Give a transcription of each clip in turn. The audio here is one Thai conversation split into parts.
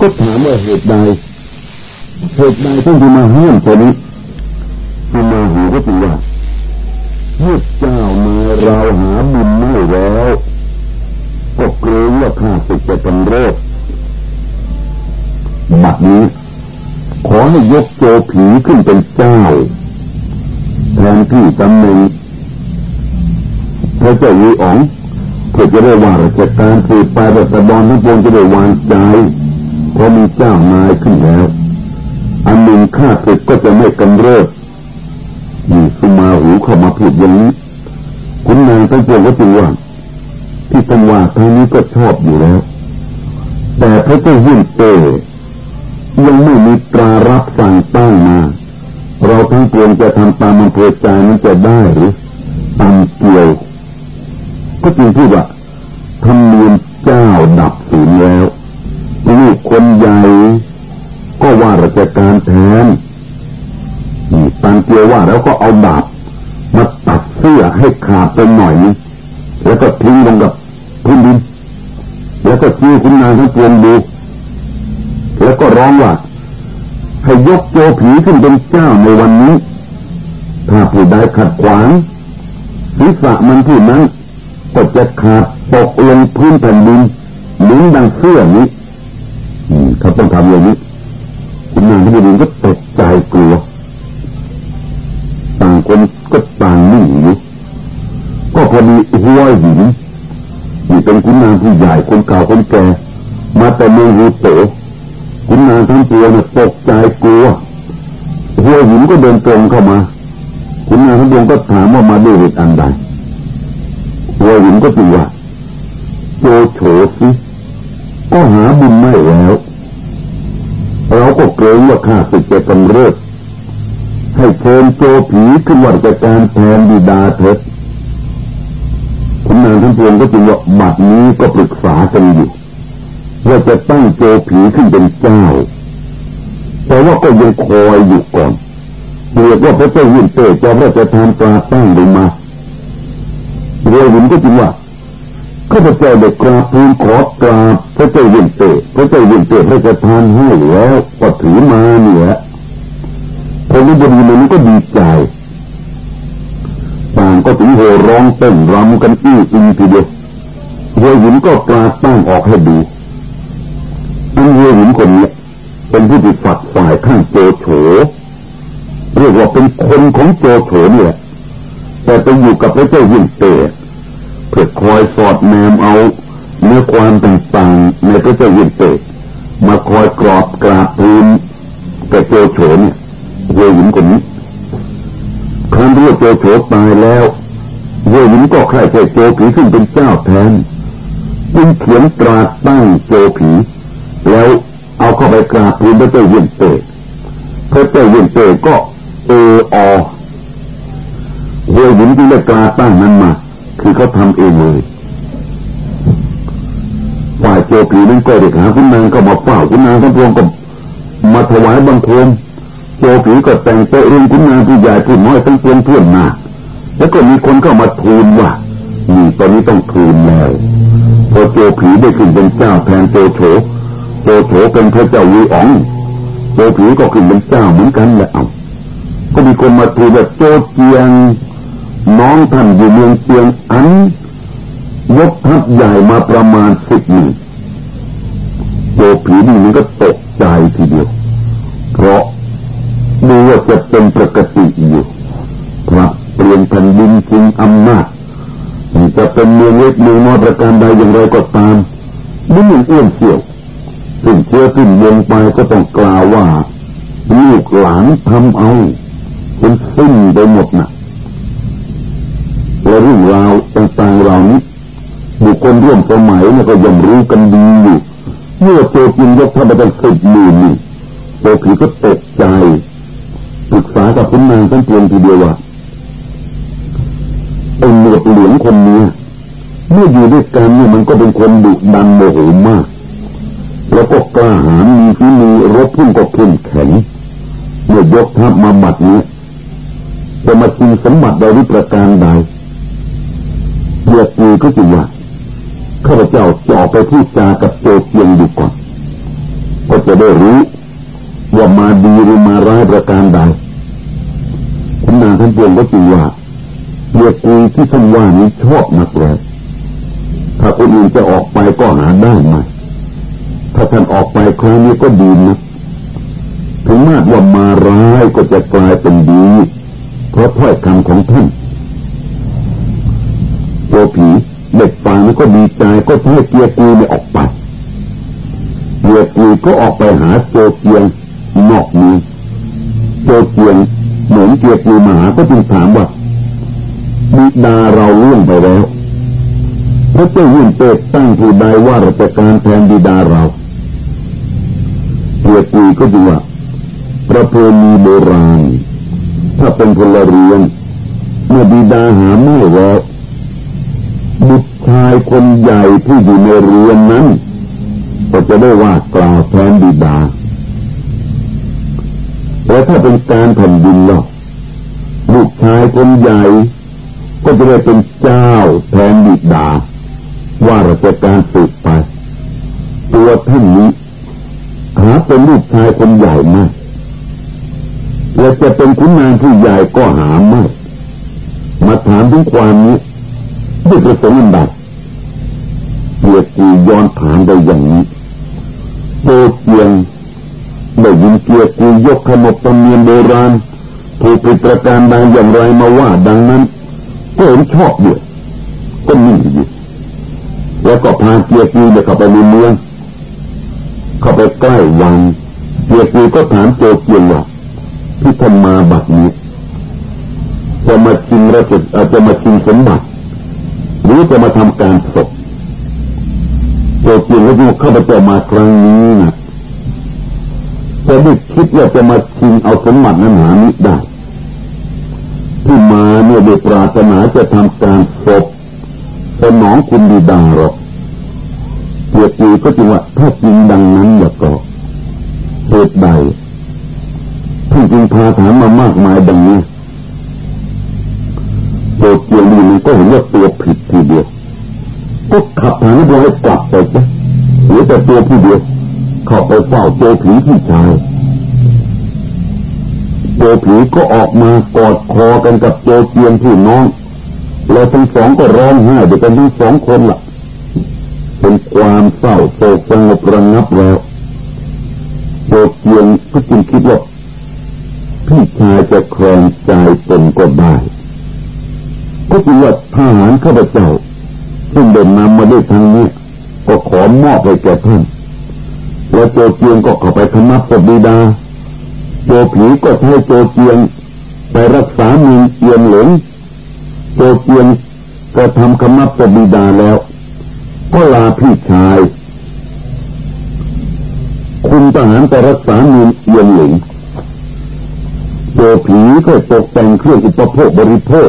ก็ถามว่าเหตุใดเหตุใดท่านที่มาห้ามตัวนี้ที่มาหูก็ตีว่าเมื่อเจ้ามาเราหาบุญไม่แล้วก็เกรงว่าข้าศึกจะกำเริบบัดนี้ ขอให้ยกโจผีขึ้นเป็นเจ้าแทนที่ตำแหน่งพระเจ้าวีอ๋องเพื่อจะได้ว่าราชการสืบไปรัฐบาลทั้งปวงจะได้วางใจ พราะมีเจ้านายขึ้นแล้ว อันหนึ่งข้าศึกก็จะไม่กำเริบนี่สุมาหูเข้ามาพูดอย่างนี้คุณนางทั้งปวงก็จึงว่าที่ท่านว่าทางนี้ก็ชอบอยู่แล้ว แต่พระเจ้าหุ่นเตยังไม่มีตรารับสั่งตั้งมา เราทั้งปวงจะทำตามอำเภอใจนั้นจะได้หรือตามเกี่ยว ก็จึงพูดว่าทำเนียมเจ้าดับสูญแล้ว คนใหญ่ ก็ว่าราชการแทนนี่ตันเกียวว่าแล้วก็เอาดาบมาตัดเสื้อให้ขาดไปหน่อยนึงแล้วก็ทิ้งลงกับพื้นดิน แล้วก็ชี้คุณนางทั้งปวงดู แล้วก็ร้องว่าให้ยกโจผีขึ้นเป็นเจ้าในวันนี้ ถ้าผู้ใดขัดขวางศีรษะมันผู้นั้นก็จะขาดตกลงพื้นแผ่นดินเหมือนดังเสื้อนี้ เขาต้องทำอย่างนี้คุณนางทั้งปวงก็ตกใจกลัวต่างคนก็ต่างนิ่งอยู่ก็พอดีหัวหินนี่เป็นคุณนางผู้ใหญ่คนเก่าคนแก่มาแต่เมืองฮูโตคุณนางทั้งตัวเนี่ยตกใจกลัวหัวหินก็เดินตรงเข้ามาคุณนางทั้งปวงก็ถามว่ามาด้วยเหตุอันใดหัวหินก็ตีว่าโจโฉสิก็หาบุญไม่แล้ว เราก็เกรงว่าข้าศึกจะกำเริบให้เชิญโจผีขึ้นวัดการแทนบิดาเถิดคุณนางทั้งปวงก็จึงว่าบัดนี้ก็ปรึกษากันอยู่ว่าจะตั้งโจผีขึ้นเป็นเจ้า แต่ว่าก็ยังคอยอยู่ก่อนเรียกว่าพระเจ้าวินเตจะพระจะทำปลาตั้งลงมาเรียวินก็จึงว่า ข้าพเจ้าเด็กกราบทูลขอกราบพระเจ้าวินเตพระเจ้าวินเตพระจะทานให้แล้วก็ถือมาเนี่ยคนที่บดีมันก็ดีใจต่างก็ถึงโหร้องเต้นรำกันอี้อินทีเดียวเฮหินก็ปลาตั้งออกให้ดูอันเฮหินคนนี้เป็นผู้ที่ฝักฝ่ายข้างโจโฉเรียกว่าเป็นคนของโจโฉเนี่ยแต่ไปอยู่กับพระเจ้ายินเต เพื่อคอยสอดแนมเอาเนื้อความต่างๆในพระเจ้ายินเตมาคอยกรอบกราบทูลกับโจโฉเนี่ยเวหินคนนี้ครั้นรู้โจโฉตายแล้วเวหินก็ใครจะโจผีขึ้นเป็นเจ้าแทนจึงเขียนตราตั้งโจผี แล้วเอาเข้าไปกราบทูลพระเจ้าเยี่ยนเตพระเจ้าเยี่ยนเตก็เอออเวหินที่ได้กราตั้งนั้นมา คือเขาทำเองเลยฝ่ายโจผีนั้นก็เด็กหาคุณนางก็มาเฝ้าคุณนางทั้งพวงก็มาถวายบังคมโจผีก็แต่งตัวเองคุณนางผู้ใหญ่ผู้น้อยทั้งเพื่อนเพื่อนมาแล้วก็มีคนเข้ามาทูลว่านี่ตอนนี้ต้องทูลแล้วพอโจผีได้ขึ้นเป็นเจ้าแทนโจโฉโจโฉเป็นพระเจ้าวีอ๋องโจผีก็ขึ้นเป็นเจ้าเหมือนกันแหละเอาก็มีคนมาทูลว่าโจเจียง น้องท่านอยู่เมืองเจียงอัน ยกทัพใหญ่มาประมาณสิบหนึ่งโจผีนี่มันก็ตกใจทีเดียว เพราะดูว่าจะเป็นปกติอยู่พระเปลี่ยนแผ่นดินจริงอำนาจจะเป็นเมืองเล็กเมืองน้อยประการใดอย่างไรก็ตามไม่มีเอื้อมเสี่ยวถึงเชื่อขึ้นวงไปก็ต้องกล่าวว่าลูกหลานทำเอาเป็นสิ้นไปหมดนะ่ะ และเรื่องราวต่างๆเหล่านี้บุคคลร่วมสมัยเนี่ยก็ย่อมรู้กันดีอยู่เมื่อโจกินยกทัพไปตั้งสิบหมื่นนี่โจผีก็ตกใจปรึกษากับคุณนางทั้งปวงทีเดียวว่าไอ้หนวดเหลืองคนนี้เมื่ออยู่ด้วยกันเนี่ยมันก็เป็นคนดุดันโมโหมาก แล้วก็กล้าหาญมีฝีมือรบพุ่งก็เข้มแข็งเมื่อยกทัพมาบัดนี้จะมาชิงสมบัติใดวิประการใด เรียกกูก็จึงว่าข้าพเจ้าจะอไปพูดจากับโจเกียงอยู่ก่อนก็จะได้รู้ว่ามาดีหรือมาร้ายประการใดคุณนางท่านปวงก็จึงว่าเบียกุยที่ท่านว่านี้ชอบมากเลยถ้าคนอื่นจะออกไปก็หาได้ไหมถ้าท่านออกไปครั้งนี้ก็ดีนะถึงแม้ว่ามาร้ายก็จะกลายเป็นดี เพราะถ้อยคำของท่าน ตัวผีเด็กฟังก็ดีใจก็ให้เกียร์กูเนี่ยออกไปเกียร์กูก็ออกไปหาโจเกียงนอกนี้โจเกียงเหมือนเกียร์กูมาหาก็จึงถามว่าบิดาเราล่วงไปแล้วพระเจ้ายิ่งเปิดตั้งผู้ใดว่าราชการแทนบิดาเราเกียร์กูก็จึงว่าประเพณีโบราณถ้าเป็นพลเรือนเมื่อบิดาหาไม่แล้ว บุตรชายคนใหญ่ที่อยู่ในเรือนนั้น ก็จะได้ว่ากล่าวแทนบิดาแต่ถ้าเป็นการแผ่นดินล่ะลูกชายคนใหญ่ ก็จะได้เป็นเจ้าแทนบิดา ว่าราชการสืบไปตัวท่านนี้หาเป็นลูกชายคนใหญ่ไหมและจะเป็นคุณนางผู้ใหญ่ก็หาไม่มาถามถึงความนี้ ด้วยประสงค์อันใดเกียรติย้อนถามไปอย่างนี้โตเกียงได้ยินเกียรติยกขนบธรรมเนียมโบราณถูกปิดประการดังอย่างไรมาว่าดังนั้นก็เห็นชอบด้วยก็นิ่งอยู่แล้วก็พาเกียรติเดินเข้าไปในเมืองเข้าไปใกล้วังเกียรติก็ถามโจเกียงว่าที่ท่านมาบัดนี้จะมาชิงราชจะมาชิงสมบัติ หรือจะมาทำการศพโจเกียงก็ดูเข้าไปเจอมาครั้งนี้นะจะได้คิดว่าจะมาชิงเอาสมบัตินั้นหามิได้ที่มาเนี่ยโดยปรารถนาจะทำการศพสนองคุณดีดาหรอกเกียรติก็จึงว่าถ้าจริงดังนั้นแล้วก็เหตุใดที่จึงพาถามมามากมายดังนี้ ก็เห็นว่าตัวผิดทีเดียว ก็ขับหางบัวให้กลับไปจ้ะหรือแต่ตัวผู้เดียวเข้าไปเฝ้าโจผีที่ชายโจผีก็ออกมากอดคอกันกับโจเกียงพี่น้องแล้วทั้งสองก็ร้องไห้เด้วกันทั้งสองคนละ่ะ เป็นความเศร้าโศกสงบระงับแล้วโจเกียงก็จึงคิดว่าพี่ชายจะครองใจตนก็ได้ ก็คือว่าทหารข้าพเจ้า ซึ่งเดินนำมาด้วยทางนี้ ก็ขอมอบให้แก่ท่านแล้วโจเจียงก็เข้าไปขมับกับบิดา โจผีก็ให้โจเจียง ไปรักษาเมืองเอียนหลงโจเจียงก็ทำขมับกับบิดาแล้ว ก็ลาพี่ชายคุณทหารไปรักษาเมืองเอียนหลงโจผีก็ตกแต่งเครื่องอุปโภคบริโภค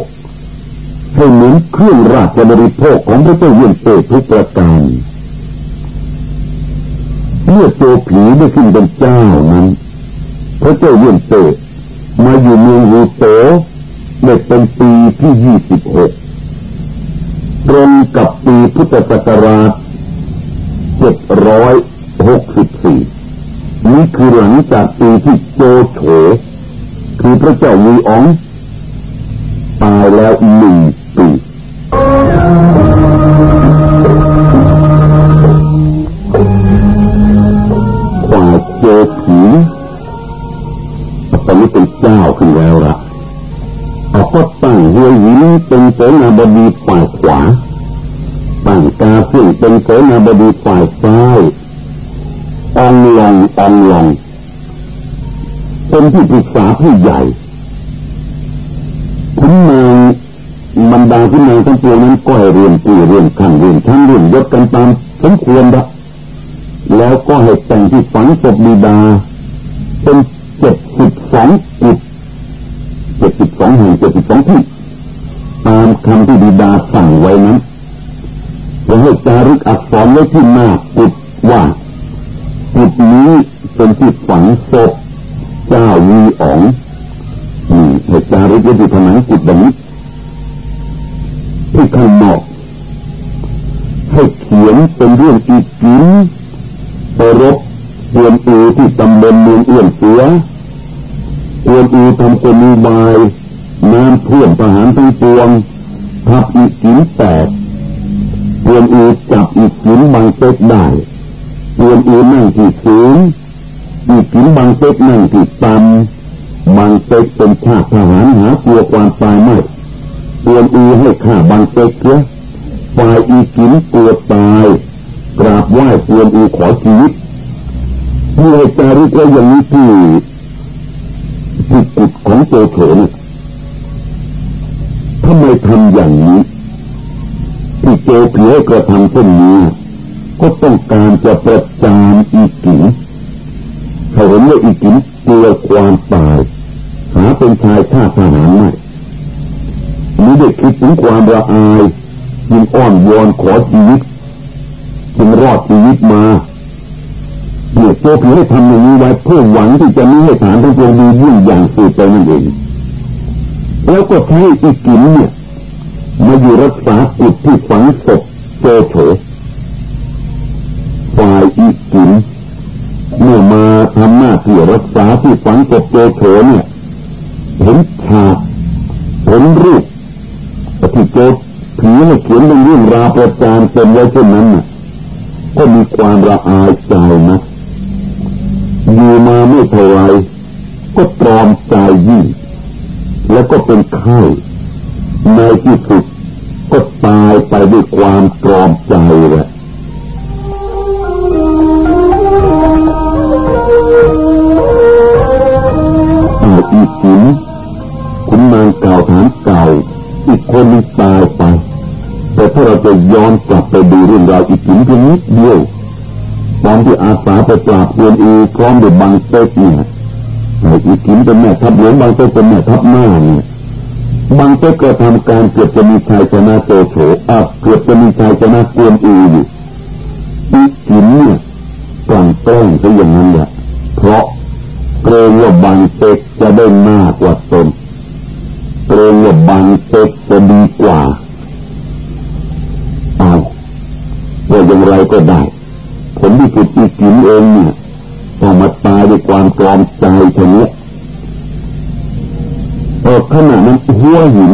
ให้เหมือนเครื่องราชบริโภคของพระเจ้าเวียนเตทุกประการเมื่อโจผีได้ขึ้นเป็นเจ้านั้น พระเจ้าเวียนเตมาอยู่เมืองฮูโตได้เป็นปีที่ยี่สิบหกตรงกับปีพุทธศักราชเจ็ดร้อยหกสิบสี่นี่คือหลังจากปีที่โจโฉคือพระเจ้าวีอองตายแล้วหนึ่ง ตอนนี้เป็นเจ้าขึ้นแล้วละเอาก็ตั้งเฮียหินเป็นเสนาบดีฝ่ายขวาตั้งกาซึ่งเป็นเสนาบดีฝ่ายซ้ายองลององลองเป็นที่ปรึกษาผู้ใหญ่ขุนนางบรรดาขุนนางทั้งปวงนั้นก็ให้เรียนปีเรียนขั้นเรียนชั้นเรียนยศกันตามสมควรละแล้วก็ให้แต่งที่ฝังศพบิดาเป็น องจุดเจ็ดสิบสองแห่งเจ็ดสิบสองที่ตามคำที่บิดาสั่งไว้นั้นแล้วให้จารึกอักษรไว้ที่หน้าจุดว่าจุดนี้เป็นที่ฝังศพเจ้าวีอ๋องนี่เหตุการณ์ที่ที่ผนังจิตแบบนี้ที่ข้างนอกให้เขียนเป็นเรื่องอีกกินไปรบเวียนอูที่ตำบลเมืองเอื้อนเสือ เวียนอูทำคนมีบายน้ำท่วมทหารทั้งปวงทับอีกหินแตกเวียนอูจับอีกหินบางเต็กได้เวียนอูนั่งที่สูงอีกหินบางเต็กนั่งที่ต่ำบางเต็กเป็นชาติทหารหาตัวความตายไม่เวียนอูให้ข้าบางเต็กเสียฝ่ายอีกหินตัวตายกราบไหว้เวียนอูขอชีวิตเมื่อจาริกไว้อย่างนี้ที่ ดของโจโฉเนี่ยทำไมทำอย่างนี้ที่โจเพียกระทำเช่นนี้ก็ต้องการจะประจานอีกินเขาเห็นว่าอีกินกลัวความตายหาเป็นชายท่าทหารไม่นี่ได้คิดถึงความระอายจึงอ้อนวอนขอชีวิตจึงรอดชีวิตมา เนี่ยโจเพีให้ทำอย่างนี้ไว้เพื่อหวังที่จะม่ให้ฐานทั้งปวงดียิ่งอย่างสุดไปนั่นเองแล้วก็ใช้อีกินเนี่ยมาอยู่รักษาอุดที่ฝังศพโจโฉฝ่ายอีกินเมื่อมาทำหน้าที่รักษาที่ฝังศพโจโฉเนี่ยเห็นฉากเห็นรูปที่โจผีเนี่ยเขียนเป็นเรื่องราวประจานเต็มไว้เช่นนั้นน่ะก็มีความระอายใจนะ อยู่มาไม่เท่าไรก็ตรอมใจยิ่ง แล้วก็เป็นไข้ในที่สุดก็ตายไปด้วยความตรอมใจแหละอาอีกหินคุณนางเก่าฐานเก่า อีกคนนึงตายไป แต่ถ้าเราจะย้อนกลับไปดูเรื่องราวอีกินเพียงนิดเดียว อนที่อาสาไปปราบเวนอีพร้อมด้วยบางเต็กเนี่ยไอ้อีกินเป็นแม่ทัพหลวงบางเต็กเป็นแม่ทัพหน้าเนี่ยบางเต็กก็ทำการเกือบจะมีชายชนะโจโฉอะเกือบจะมีชายชนะเวนอีอยู่อีกินเนี่ยกลั่นแกล้งซะอย่างนั้นแหละเพราะเกรงว่าบางเต็กจะได้มากกว่าตนเกรงว่าบางเต็กจะดีกว่าเอาว่าอย่างไรก็ได้ องเนี่ยต้องมาตายด้วยความตรอมใจเท่านี้เออขณะนั้นหัวหิน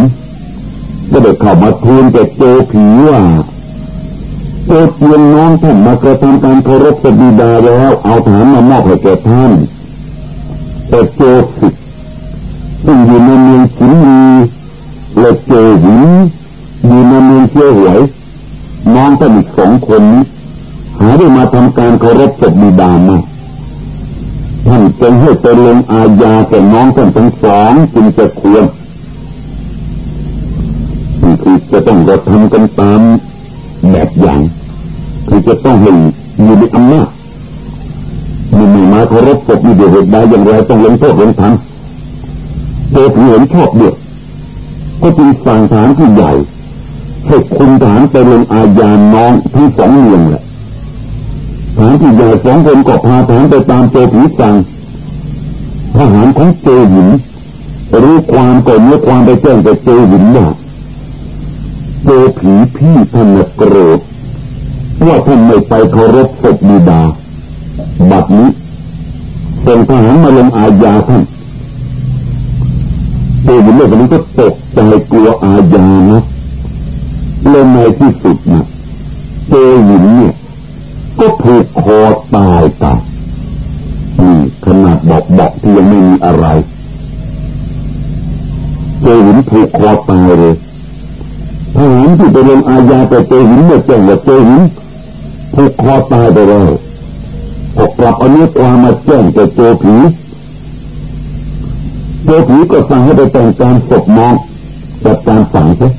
ก็ได้เข้ามาทูลแก่โจผีว่าโจเทียนน้องท่านมากระทำการเคารพสบิดาแล้วเอาฐานมามอบให้แก่ท่านแต่โจสิซึ่งอยู่ในเมืองชินมีและโจหินอยู่ในเมืองเชียวหวยน้องท่านอีกสองคนนี้าได้มาทำการเคารพศพบิดามาท่านจึงให้ไปลงอาญาแก่น้องท่านทั้งสองจึงจะควรนี่คือจะต้องกระทำกันตามแบบอย่างคือจะต้องเห็นอยู่ในอำนาจมีมีมาเคารพศพมีเดียวเหตุใดอย่างไรต้องลงโทษลงทันโดยถือเห็นชอบเดียวก็จึงสั่งฐานที่ใหญ่ให้คุณฐานไปลงอาญาน้องทั้งสองเมืองแหละ ฐานที่ใหญ่สองคนก็พาฐานไปตามโจผีสั่งทหารของโจหินรู้ความก่อนเมื่อความไปแจ้งไปโจหินว่าโจผีพี่ท่านโกรธว่าท่านไม่ไปเคารพศพบิดา บัดนี้ส่งทหารมาลงอาญาท่านโจหินเรื่องนี้ก็ตกใจกลัวอาญานะเลยในที่สุดนะโจหินเนี่ย ก็ถูกคอตายตายนี่ขนาดบอกบอกที่ยังไม่มีอะไรเจหินถูกคอตายเลยทหารที่ไปลงอาญาแต่เจหินเมื่อแจ้งว่าเจหินถูกคอตายไปแล้วก็กลับเอาเนื้อความมาแจ้งแต่เจผีเจผีก็สั่งให้ไปแต่งการศพน้องจัดการฝังใช่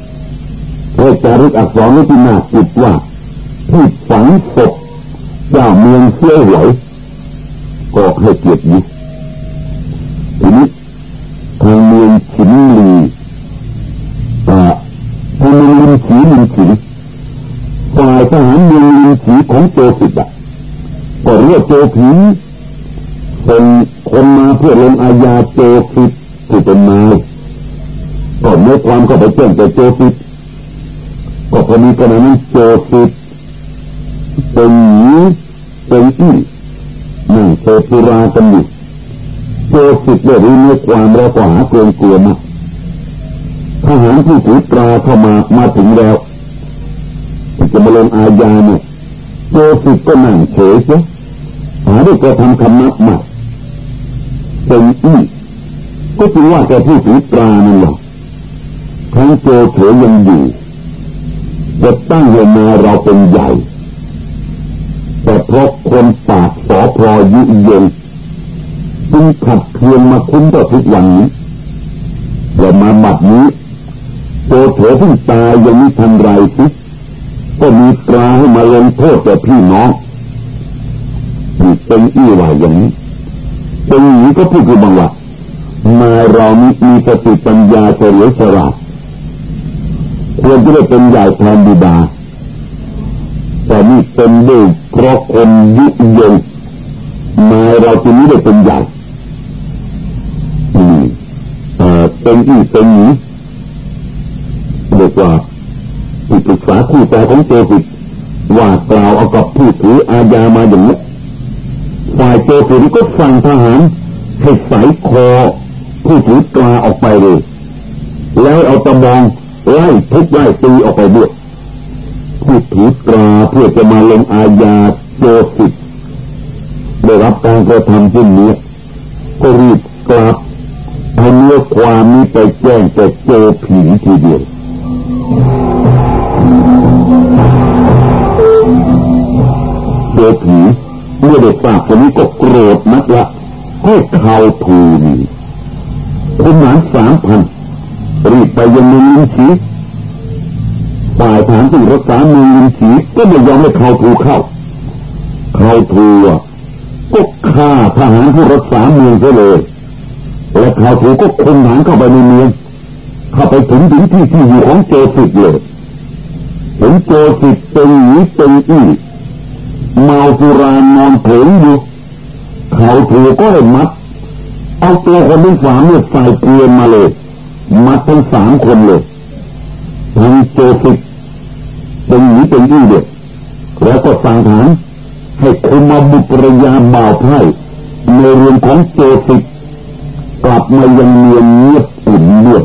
เพื่อจารึกอักษรนิตินาจิตว่าที่ฝังศพ เจ้าเมืองเสียหวยก็ให้เกียรติยึดทีนี้ทางเมืองฉินลีอ่าทางเมืองลินฉีลินฉีฝ่ายทหารเมืองลินฉีของโจสิบอะก็เรียกโจผีเป็นคนมาเพื่อลงอาญาโจสิบที่เป็นนายก็เมื่อความก็ไปแจ้งแต่โจสิบก็พอดีกันนั้นโจสิบ เป็นหนีเป็นอี้นั่งเสพรากันอยู่โจสิตได้รู้เนื้อความแล้วก็หาเกรงกลัวมากทหารที่ถือตราเข้ามามาถึงแล้วจะมาลงอาญาเนี่ยโจสิตก็นั่งเฉยเสียหาได้กระทำคำนับมาเป็นอี้ก็จึงว่าแกผู้ถือตรานั่นแหละทั้งโจเฉยยังอยู่จะตั้งเวมาเราเป็นใหญ่ ราะคนปากสอพอยุย็นจึงขัดเคืองมาคุ้มต่อทุกวันนี้เรามาบัดนี้โจเถเพิ่งตายยังไม่ทันไรสิก็มีตราให้มาลงโทษแต่พี่น้องนี่เป็นอี้ว่าอย่างนี้เป็นอย่างนี้ก็พูดคือบางว่ามาเรามีมีสติปัญญาเฉลียวฉลาดควรจะได้เป็นใหญ่แทนบิดาแต่นี่เป็นด้วย เพราะคนยุยงมาเราจะนี้ได้เป็นใหญ่เป็นอีเป็นนี้เรียกว่าที่ปรึกษาคู่ใจของเจสิกว่ากล่าวเอากับผู้ถืออาญามาอย่างนี้ฝ่ายเจสิกก็สั่งทหารให้ใส่คอผู้ถือตราออกไปเลย แล้วเอาตะบองไล่ทุบไล่ตีออกไปด้วย ผู้ถือตราเพื่อจะมาลงอาญาโจสิตได้รับการกระทำเช่นนี้ก็รีบกลับเอาเนื้อความนี้ไปแจ้งแต่โจผีทีเดียวโจผีเมื่อได้ทราบคนนี้ก็โกรธนักละให้เขาทูลคุณหมานสามพันรีบไปยังมือลินชี ฝ่ายฐานที่รักษาเมืองลินชีก็ไม่ยอมให้เขาทูเข้า เขาทูอะก็ฆ่าทหารที่รักษาเมืองเสเลยและเขาทูก็คุมฐานเข้าไปในเมืองเข้าไปถึงถึงที่ที่อยู่ของโจสิตเลยเห็นโจสิตเป็นหนีเป็นอี้เมาสุรานอนเผงอยู่เขาถูก็เลยมัด เอาตัวคนที่สามเนี่ยใส่เกลียนมาเลย มัดทั้งสามคนเลยทั้งโจสิต เป็นหนีเป็นอี้เด็กแล้วก็สั่งฐานให้คุมมาบุปรยาบ่าวไพร่ในเรือนของโจสิตกลับมายังเนียนเงียบอุ่นเลือด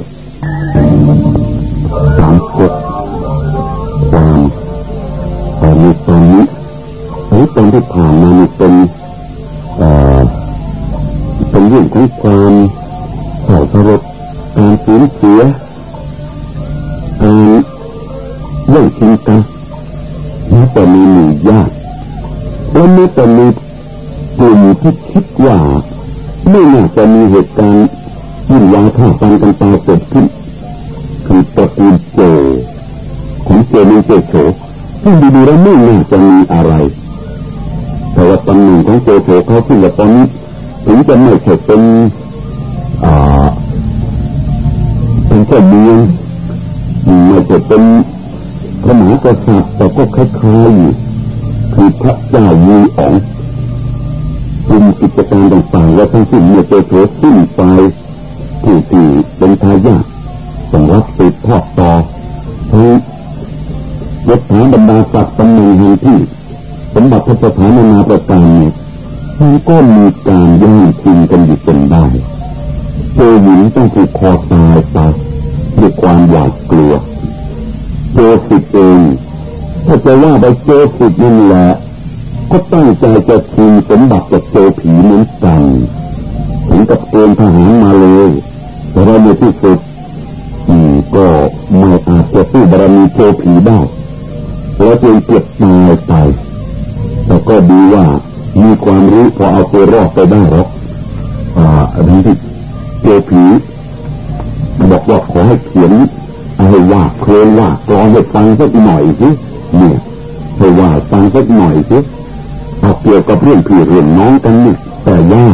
สามกดความตอนนี้ตอนนี้หรือตอนที่ผ่านมานี่เป็นเป็นเรื่องของความเศร้าสลดการสูญเสียการ แย่งชิงกันแม้แต่มีหมู่ญาติและแม้แต่มีกลุ่มที่คิดว่าไม่น่าจะมีเหตุการณ์ยิ่งยาฆ่าฟันกันตายเกิดขึ้นคือตระกูลโจของเจมีเจโฉซึ่งดูๆแล้วไม่น่าจะมีอะไรแต่ว่าตำแหน่งของเจโฉเขาซึ่งตอนนี้ถึงจะไม่ใช่เป็นอ่าเป็นแค่เมืองไม่ใช่เป็น พระมหากษัตริย์แต่ก็คล้ายๆอยู่คือพระเจ้ายูอ๋องกลุ่มกิจการต่างๆและทั้งสิ้นเมื่อเจโฉสิ้นไปผู้ที่เป็นทายาทต้องรับสืบทอดต่อทั้งยศฐานบรรดาศักดิ์ตำแหน่งแห่งที่สมบัติพระสถานนาประการเนี่ยมันก็มีการแย่งชิงกันอยู่จนได้เจอหญิงต้องถูกคอตายไปด้วยความหวาดกลัว โจสิตเองถ้าจะว่าไปโจสิตนั่แหละก็ตั้งใจจะชิงสมบัติจากโจผีเหมือนกันถึงกับเกณฑ์ทหารมาเลยแต่เราในที่สุดอืมก็ไม่อาจจะสู้บารมีโจผีได้แล้วจึงเก็บตายไปแต่ก็ดีว่ามีความรู้พอเอาตัวรอดไปได้หรอกอ่าอันนี้ที่โจผีบอกว่าขอให้เขียน ให้ว่าเคลนว่ากรอนให้ฟังสักหน่อยสิเนี่ยให้ว่าฟังสักหน่อยสิเอาเกี่ยวกับเรื่องพี่เรื่องน้องกันนี่แต่ว่า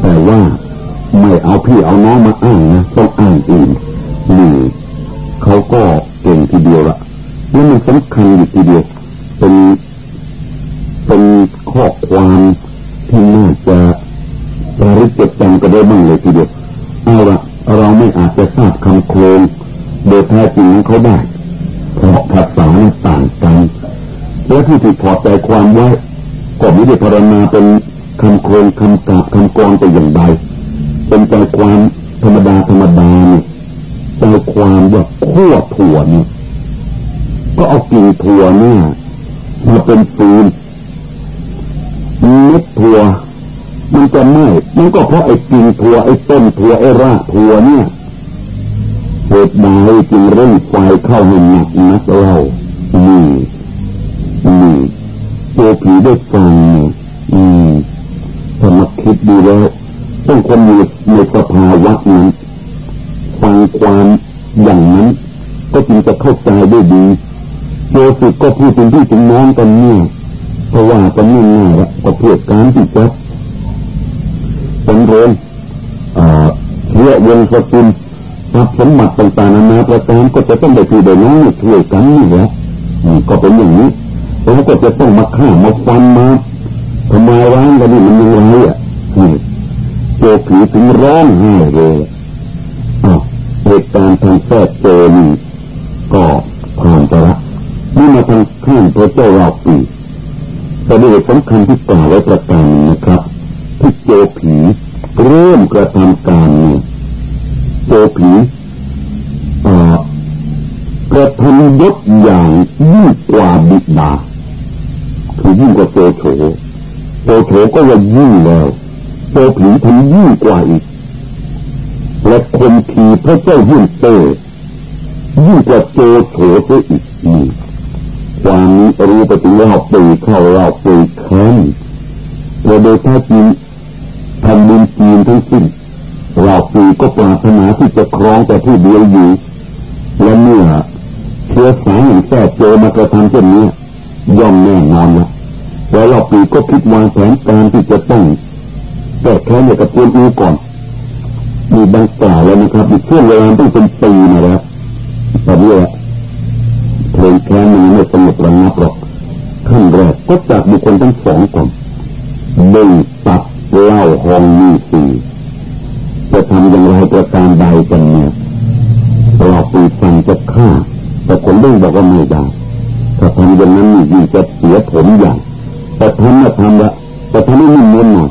แต่ว่าไม่เอาพี่เอาน้องมาอ้างนะต้องอ้างอื่นนี่เขาก็เก่งทีเดียวละแล้วมันสำคัญอยู่ทีเดียวเป็นเป็นข้อความที่น่าจะระลึกจดจำก็ได้บ้างเลยทีเดียวเอาละเราไม่อาจจะทราบคำโครง โดยแท้จริงของเขาได้เพราะภาษาต่างกันและที่ที่พอใจความไว้ก็ไม่ได้พารณาเป็นคำโครงคำกาบคำกรแต่อย่างใดเป็นใจความธรรมดาธรรมดาเนี่ยใจความว่าขั้วถั่วเนี่ยก็เอากิ่งถั่วเนี่ยมาเป็นฟืนเม็ดถั่วมันจะไหม้มันก็เพราะไอ้กิ่งถั่วไอ้ต้นถั่วไอ้รากถั่วเนี่ย เหตุใดจึงเร่งไฟเข้าให้หนักนักเล่านี่นี่ตัวผีได้ฟังเนี่ยอืมถ้ามาคิดดูแล้วต้องคนอยู่ในสภาวะนั้นฟังความอย่างนั้น ก็จึงจะเข้าใจได้ดีโยสุก็พูดเป็นพี่เป็นน้องกันเนี่ยเพราะว่ากันไม่ง่ายละก็เพื่อการที่จะเป็นเรงเชื่อวงสกุล ทรัพย์สมบัติต่างๆนานาประการก็จะต้องได้พี่ได้น้องช่วยกันนี่แหละก็เป็นอย่างนี้แล้วก็จะต้องมาฆ่ามาฟันมาทำไมร้างกันนี่มันยังไงอะโจผีถึงร้องไห้เลยเหตุการณ์ทางแท้เจนี่ก็ผ่านไปละนี่มาทางข้างพระเจ้าเราปีประเด็นสำคัญที่กล่าวไว้ประการนะครับที่โจผีเริ่มกระทำการเนี่ย โจผีกระทำยศอย่างยิ่งกว่าบิดาคือยิ่งกว่าโจโฉโจโฉก็ว่ายิ่งแล้วโจผีทำยิ่งกว่าอีกและคนทีพระเจ้ายิ่งเตยิ่งกว่าโจโฉซะอีกนี่ความนี้รู้ปถึงเราปีเข้าเราปีแค้นเราโดยท้าจริงทำบุญจีนทั้งสิ้น เราปีก็ปรารถนาที่จะครองแต่ที่เดียวอยู่ และเมื่อเชื้อสายอย่างแท้เจอมากระทำเช่นนี้ย่อมแน่นอนละแล้วเราปีก็คิดวางแผนการที่จะต้องแก้แค้นกับคนอูก่อนมีดังกล่าวแล้วนะครับมีช่วงเวลาต้องเป็นปีมาแล้วตอนนี้เพลงแค้นมันไม่สงบระงับหรอกขั้นแรกก็จากบุคคลทั้งสองก่อนเบ่งตัดเล่าห้องนี้สี่ จะทำอย่างไรประการใดกันเนี่ยเราปีฟังจะฆ่า แต่คนเด้งบอกว่าไม่ได้ถ้าทำอย่างนั้นนี่จะเสียผลอย่างแต่ทำนะทำละแต่ทำให้มันเงินหน่อย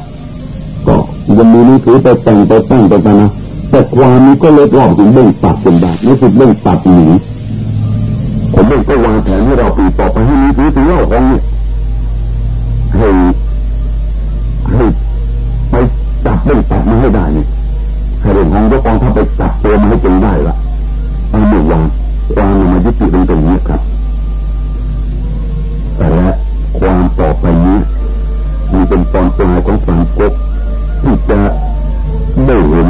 ก็ยังมีนี้ถือไปแต่งไปตั้งไปกันนะแต่ความนี้ก็เลยรอบถึงเบ่งตัดเป็นแบบไม่สุดเบ่งตัดหนีผมเบ่งก็วางแผนให้เราปีต่อไปให้นี้ถือถือเราของนี่ให้ให้ไปจับเบ่งตัดมาให้ได้เนี่ให้เรื่องของยกกองทัพไปจับตัวมาให้จนได้ละเอาหนึ่งวันวามมายุติเป็นตรงนี้ครับ แต่และความต่อไปนี้มีเป็นตอนปลายของสามก๊กที่จะได้เห็น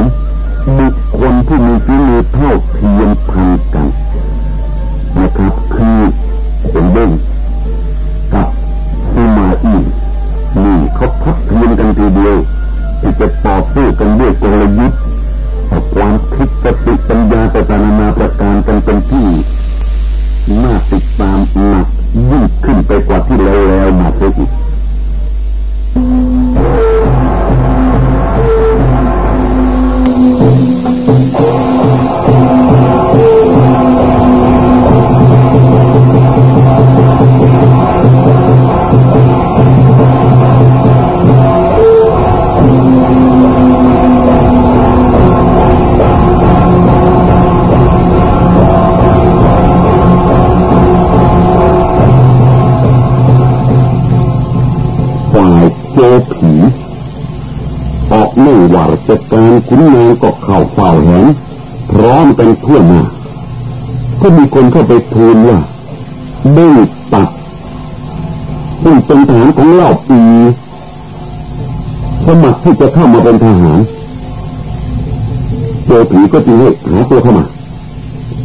บุคคลที่มีฝีมือเท่าเทียมพันกันนะครับคือเป็นเบ้งกับซีมาอีนี่เขาทับเทียมกันทีเดียวที่จะต่อสู้กันด้วยกลยุทธ์ ความคิดสติปัญญาต่างๆนานาประการกันเป็นที่มากติดตามหนักยิ่งขึ้นไปกว่าที่แล้วๆมาเสียอีก จัดการขุนนางก็เข้าเฝ้าเห็นพร้อมกันทั่วหน้าก็มีคนเข้าไปทูลว่าเบ้งตัดซึ่งเป็นทหารของเล่าปีสมัครที่จะเข้ามาเป็นทหารโจผีก็จึงให้หาตัวเข้ามา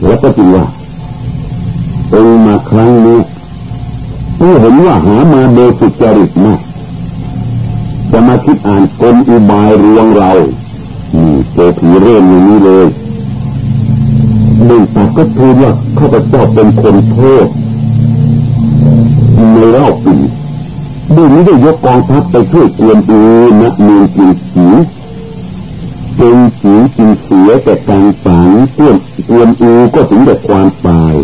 แล้วก็จึงว่าองมาครั้งนี้เมื่อเห็นว่าหามาโดยสุจริตมาก จะมาคิดอ่านกลมอุบายรวงเรานี่เจอผีเรื่องอย่างนี้เลยหนึ่งแต่ก็ทูลว่าข้าพเจ้าเป็นคนโทษในเล่าปีดูนี้ได้ยกกองทัพไปช่วยกวนอูนะเมืองจิงสีเป็นสีจิงเสียแต่การฝังเพื่อนกวนอูก็ถึงแต่ความตาย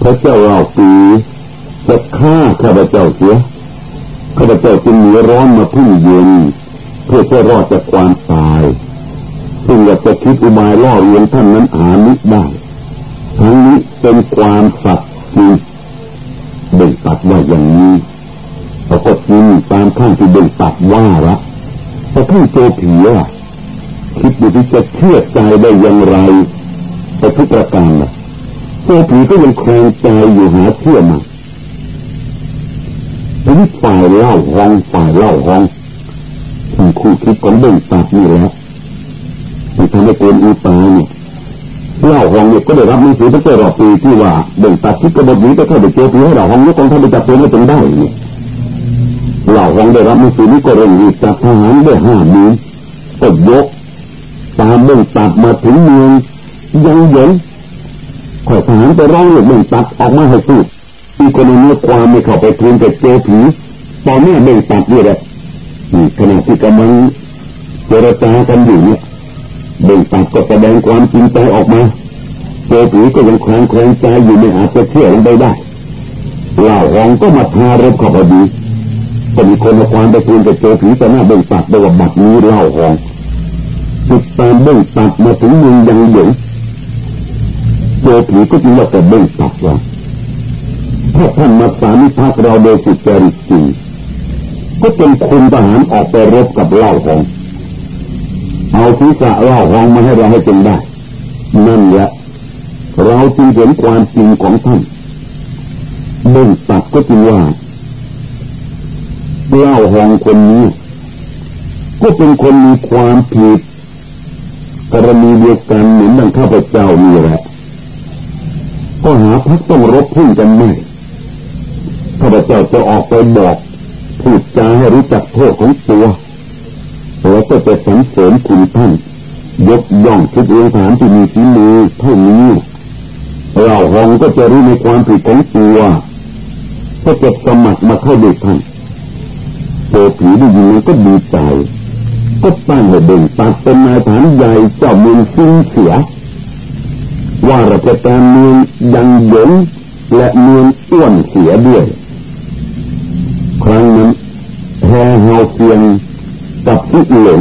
พระเจ้าเล่าปีจะฆ่าข้าพเจ้าเสีย ข้าพเจ้าจึงหนีร้อนมาพึ่งเย็น เพื่อจะรอดจากความตายซึ่งอยากจะคิดอุบายล่อเลียนท่านนั้นหานิได้ ทั้งนี้เป็นความสัตย์จริงเบ่งตัดว่าอย่างนี้เขาก็จริงตามข้างที่เบ่งตัดว่าละแต่ท่านโจผีอะคิดดูที่จะเชื่อใจได้อย่างไรไปทุกประการนะโจผีก็ยังแคลงใจอยู่หาเชื่อมา ทีนี้ฝ่ายเล่าห้องฝ่ายเล่าห้องที่คู่คิดของเบ่งตัดนี่แหละที่ทำให้เกินอุตาเนี่ยเล่าห้องเนี่ยก็ได้รับหนังสือตั้งแต่รอบปีที่ว่าเบ่งตัดคิดกระบฏนี้ก็เข้าไปเจอผีให้เราห้องยกกองทัพไปจับตัวนี้เป็นได้เนี่ยเล่าห้องได้รับหนังสือนี้ก็เร่งรีบจับทหารได้ห้าหมื่นก็ยกตามเบ่งตัดมาถึงเมืองยังเยินข่อยทหารไปร้องเรียกเบ่งตัดออกมาให้พูด อีคนเมื่อความไม่เข้าไปทูลกับเจอผีตอนนี้เบ่งตัดนี่แหละขณะที่กำลังเจรจากันอยู่เนี่ยเบ่งตัดก็แสดงความจริงใจออกมาเจอผีก็ยังคลางแคลงใจอยู่ไม่อาจจะเชื่อลงไปได้เหล่าหองก็มาทารบเข้าพอดีก็มีคนมาความไปทูลกับเจอผีแต่หน้าเบ่งตัดโดยบัตรนี้เหล่าหองติดตามเบ่งตัดมาถึงเมืองยังหยงเจอผีก็จึงว่าแต่เบ่งตัดว่า ถ้าท่านมาสามิพักเราโดยสุจริตจริงก็เป็นคุณทหารออกไปรบกับเล่าของ เอาศีรษะเล่าของมาให้เราให้เป็นได้ นั่นแหละเราจึงเห็นความจริงของท่านเบ่งตัดก็จึงว่าเล่าหองคนนี้ ก็เป็นคนมีความผิดกรณีเดียวกันเหมือนดังข้าพเจ้านี่แหละก็หาพักต้องรบพุ่งกันไม่ ข้าพเจ้าจะออกไปบอกพูดจาให้รู้จักโทษของตัวแล้วก็จะสรรเสริญคุณท่านยกย่องทุกเรื่องฐานที่มีฝีมือเท่านี้เราหองก็จะรู้ในความผิดของตัวก็จะสมัครมาเข้าด้วยท่านโตผีได้ยินก็ดีใจ ก็ตั้งให้เด่นตัดเป็นนายฐานใหญ่เจ้าเมืองซิงเสีย ว่าราชการเมืองยังเหยินและเมืองอ้วนเสียด้วย แพรเฮาเพียงกับที่เหลง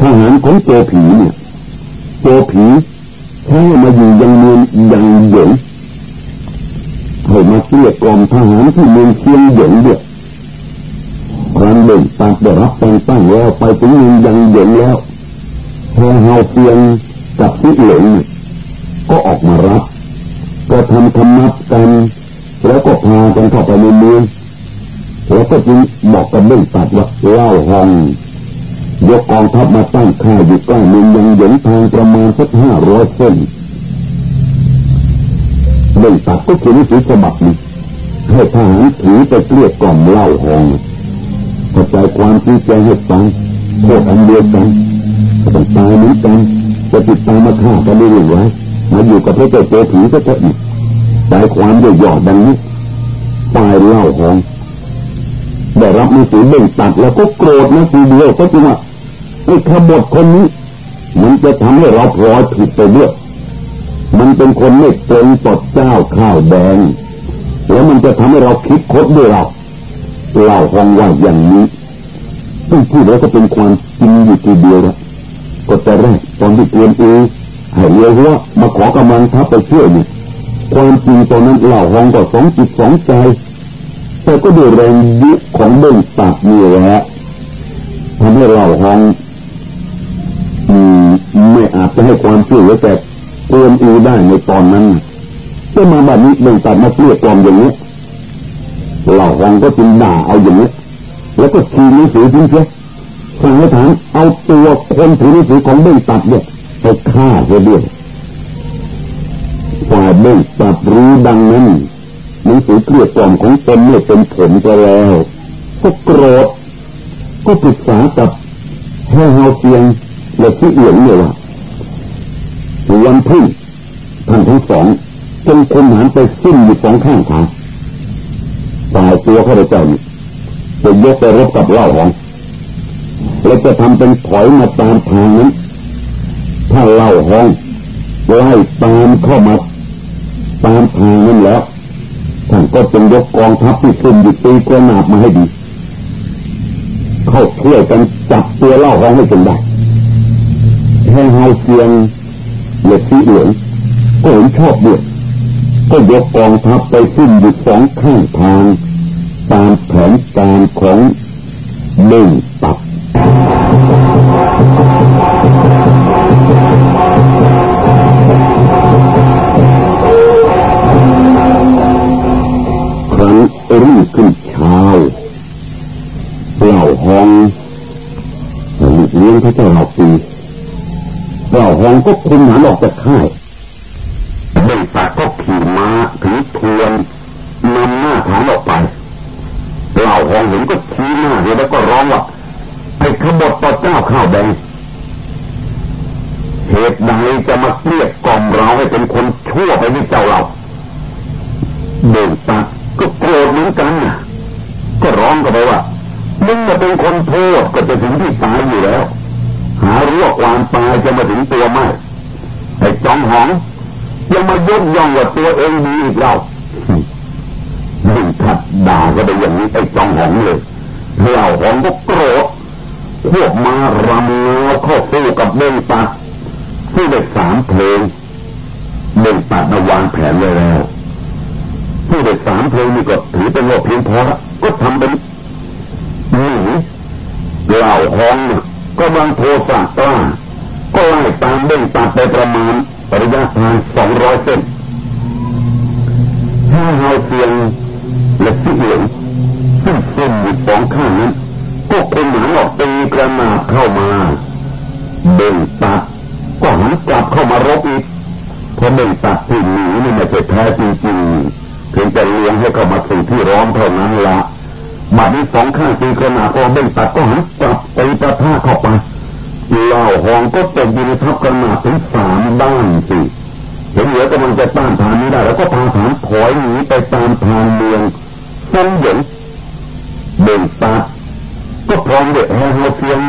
ทหารของโจผีเนี่ยโจผีแค่มาอยู่ยังเมืองยังหยงให้มาเกลี้ยกล่อมทหารที่เมืองเชียงหยิงด้วยครั้นเบ่งตาได้รับแต่งตั้งแล้วไปถึงเมืองยังหยงแล้วแพรเฮาเพียงกับที่เหลงก็ออกมารับก็ทำธรรมะกันแล้วก็พากันเข้าไปในเมือง แล้วก็จึงบอกกับเบ่งตัดว่าเล่าห้องยกกองทัพมาตั้งค่ายอยู่ใกล้เมืองยังเหยินทางประมาณสักห้าร้อยเส้นเบ่งตัดก็เขียนสือฉบับนี้ให้ทหารถือไปเกลี้ยกล่อมเล่าห้องเข้าใจความชี้แจงให้ฟังโทษอันเดียวกันต้องตายเหมือนกันจะติดตามมาฆ่ากันได้อย่างไรมาอยู่กับพระเจ้าเจผีก็จะอีกใจความย่อๆดังนี้ตายเล่าห้อง ได้รับมือสือเบ่งตัดแล้วก็โกรธนะทีเดียวก็จึงว่าไอ้ขบฏคนนี้ มันจะทำให้เราพลอยผิดไปด้วยมันเป็นคนไม่เกรงต่อเจ้าข้าวแดง แล้วมันจะทำให้เราคิดคดด้วยเราเล่าห้องว่าอย่างนี้ซึ่งพูดแล้วก็เป็นความจริงอยู่ทีเดียวละก็แต่แรกตอนที่เตรียมเองให้เรียกว่ามาขอกำลังทัพไปช่วยนี่ยความจริงตอนนั้นเหล่าห้องก็สองจิตสองใจ แต่ก็ด้วยแรงยึดของเบื้องตัดนี่แหละทำให้เราห้องไม่อาจจะให้ความช่วยเหลือแต่เตรียมอูได้ในตอนนั้นก็มาแบบนี้เบื้องตัดมาเกลี้ยกล่อมอย่างนี้เหล่าห้องก็จึงด่าเอาอย่างนี้แล้วก็ชี้หนังสือทิ้งเสียสั่งให้ฐานเอาตัวคนถือหนังสือของเบื้องตัดเนี่ยไปฆ่าเสียด้วยฝ่ายเบื้องตัดรู้ดังนั้น หนังสือเกลียกล่อมของตนเมื่อเป็นผลไปแล้วก็โกรธก็ปรึกษากับให้เฮาเตียงและที่เอียงเนี่ยว่าวันพึ่งท่านทั้งสองจนคนหันไปสิ้นอยู่สองข้างทางฝ่ายตัวข้าพเจ้านี่จะยกไปรบกับเล่าของแล้วจะทำเป็นถอยมาตามทางนั้น ถ้าเล่าห้องไล่ตามเข้ามาตามทางนั้นแล้ว ท่านก็จงยกกองทัพที่ขึ้นอยู่ตีกระนาบมาให้ดี เข้าช่วกันจับตัวเล่าห้องให้จนได้แห้งเฮาเซียนเหลือสีเหลืองก็เห็นชอบด้วยก็ยกกองทัพไปขึ้นอยู่สองข้างทาง ตามแผนการของเล่งตับ เปล่าห้องหลีกเลี้ยงพระเจ้าเราปีเปล่าห้องก็คุมหานออกจากค่ายเบ่งตาก็ขี่ม้าถือทวนนำหน้าฐานออกไปเล่าห้องเห็นก็ชี้หน้าเดียวแล้วก็ร้องว่าไอ้ขบฏต่อเจ้าข้าวแดงเหตุใดจะมาเกลียดกล่อมเราให้เป็นคนชั่วไปที่เจ้าเราเบ่งตาก็โกรธเหมือนกันนะก็ร้องกันไปว่า จะเป็นคนโทษก็จะถึงที่ตายอยู่แล้ว หาเรู้ว่าความตายจะมาถึงตัวไม่ไอ้จองหองยังมายกย่องว่าตัวเองดีอีกแล้วมึงขัดด่าก็ได้อย่างนี้ไอ้จองหองเลยเหล่าหองก็โกรธพวกมารำเงาเข้าสู้กับเบ่งตัดสู้ได้สามเพลงเบ่งตัดมาวางแผนไว้แล้วผู้ได้สามเพลงนี่ก็ถือเป็นว่าเพียงพอละก็ทำเป็นาห้องก็บางโทสะกล้าก็ไล่ตามเบ่งตัดไปประมาณระยะทางสองร้อยเส้นถ้าเฮาเสียงและสิเหลงซึ่งเส้นอยู่สองข้างนั้นก็คงหางออกตีกระนาบเข้ามาเบ่งตัดก็หันกลับเข้ามารบอีกเพราะเบ่งตัดที่หนีนี่ไม่ใช่แท้จริงๆถึงจะเลี้ยงให้เข้ามาสู่ที่ร้อนเท่านั้นละ บัดนี้สองข้างตีกระนาบพอเบ่งตัดก็หันกลับไปประท่าเข้าไปเล่าหองก็ตกอยู่ในทับกระนาถึงสามด้านสิเห็นเหลือกำลังจะต้านทานนี้ได้แล้วก็พาฐานถอยหนีไปตามทางเมืองซงเหยินเบ่งตาก็พร้อมด้วยแฮร์เซียง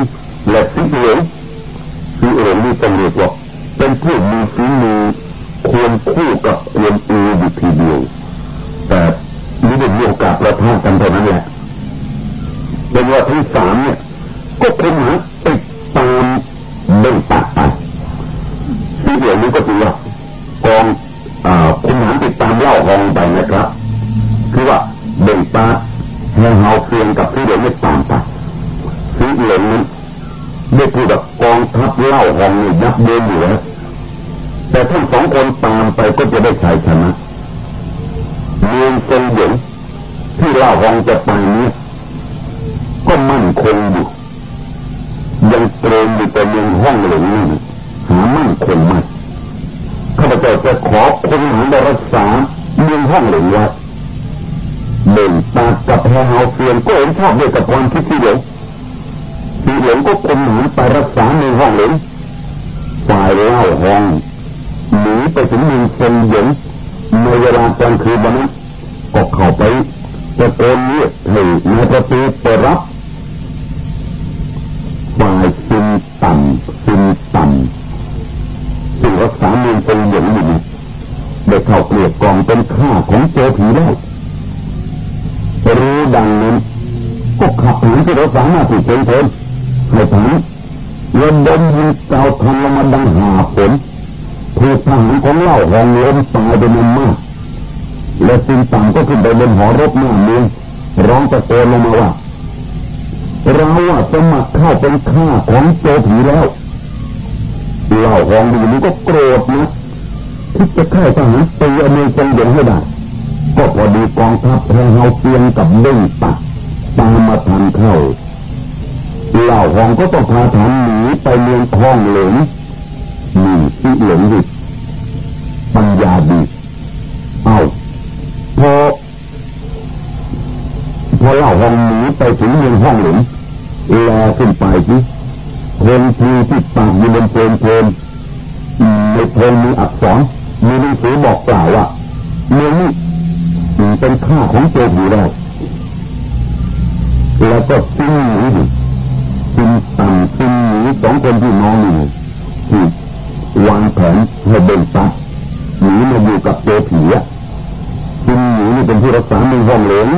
และซิเหลียงซิเหลียงนี่ต้องเรียกว่าเป็นผู้มีฝีมือควรคู่กับควรอูอยู่ทีเดียวแต่นี่เป็นโอกาสประทานกันเท่านั้นแหละ เป็นว่าทั้งสามเนี่ยก็คงหาติดตามเบ่งตัดไปที่เดี๋ยวนี้ก็คือว่ากองคุณหารติดตามเล่าหองไปนะครับ คือว่าเบ่งตาแหงเฮาเฟียงกับที่เดี๋ยวนี้ตามไปที่เดี๋ยวนี้ได้พูดกับกองทัพเล่าหองนี่ยับเยินอยู่แล้วแต่ทั้งสองคนตามไปก็จะได้ชัยชนะเมืองเซงหยิงที่เล่าหองจะไปนี้ ก็มั่นคงอยู่ ยังเตรียมอยู่แต่เมืองห้องหลงนี่หามั่นคงไม่ข้าพเจ้าจะขอคนหาได้รักษาเมืองห้องหลงไว้เบ่งตากับแพเฮาเฟียนก็เห็นชอบด้วยกับความคิดที่เหลงที่เหลงก็คนหนาไปรักษาเมืองห้องหลงฝ่ายเล่าห้องหนีไปถึงเมืองเซนหยงในเวลากลางคืนวันนั้นก็เข้าไปตะโกนเรียกให้นายประตูเปิดรับฝ่ายซิน ต่ำซินต่ำซึ่งรักษาเมืองเป็นเหยียงอยู่ได้เข้าเกลียดกองเป็นข้าของเจอผีได้รู้ดังนั้นก็ขับหานที่เราสามารถติดเป็นเพลินให้ฐานเล่นดมยิงเจ้าทำลงมาดังหาผลถูกทหารของเล่าหองล้มตายเป็นมันมากและซินต่ำก็ขึ้นไปบนหอรบหน้าเมืองร้องตะโกนลงมาว่า เราอะสมัครเข้าเป็นข้าของโจผีแล้วเล่าหองดีนี้ก็โกรธนะคิดจะฆ่าทหารตีอเมริกันยังให้ได้ก็พอดีกองทัพแพงเฮาเตียงกับเด้งตัดตามมาทันเข้าเล่าหองก็ต้องพาฐานหนีไปเมืองคลองเหลงนี่ที่เหลงดิปัญญาดีเอาพอพอเล่าห้อง ถึงเมืองห้องหลงแลขึ้นไปที่เพลงทีที่ปากอยู่บนเพลงเพลงในเพลงมีอักษรมีหนังสือบอกกล่าวว่าเมืองนี้เป็นข้าของโจผีแล้วแล้วก็ซิ้งหนีดิซิ้งต่ำซิ้งหนีสองคนที่นอนอยู่ที่วางแผนให้เบ่งตัดหนีมาอยู่กับโจผีอะซิ้งหนีนี่เป็นผู้รักษาเมืองห้องเหลง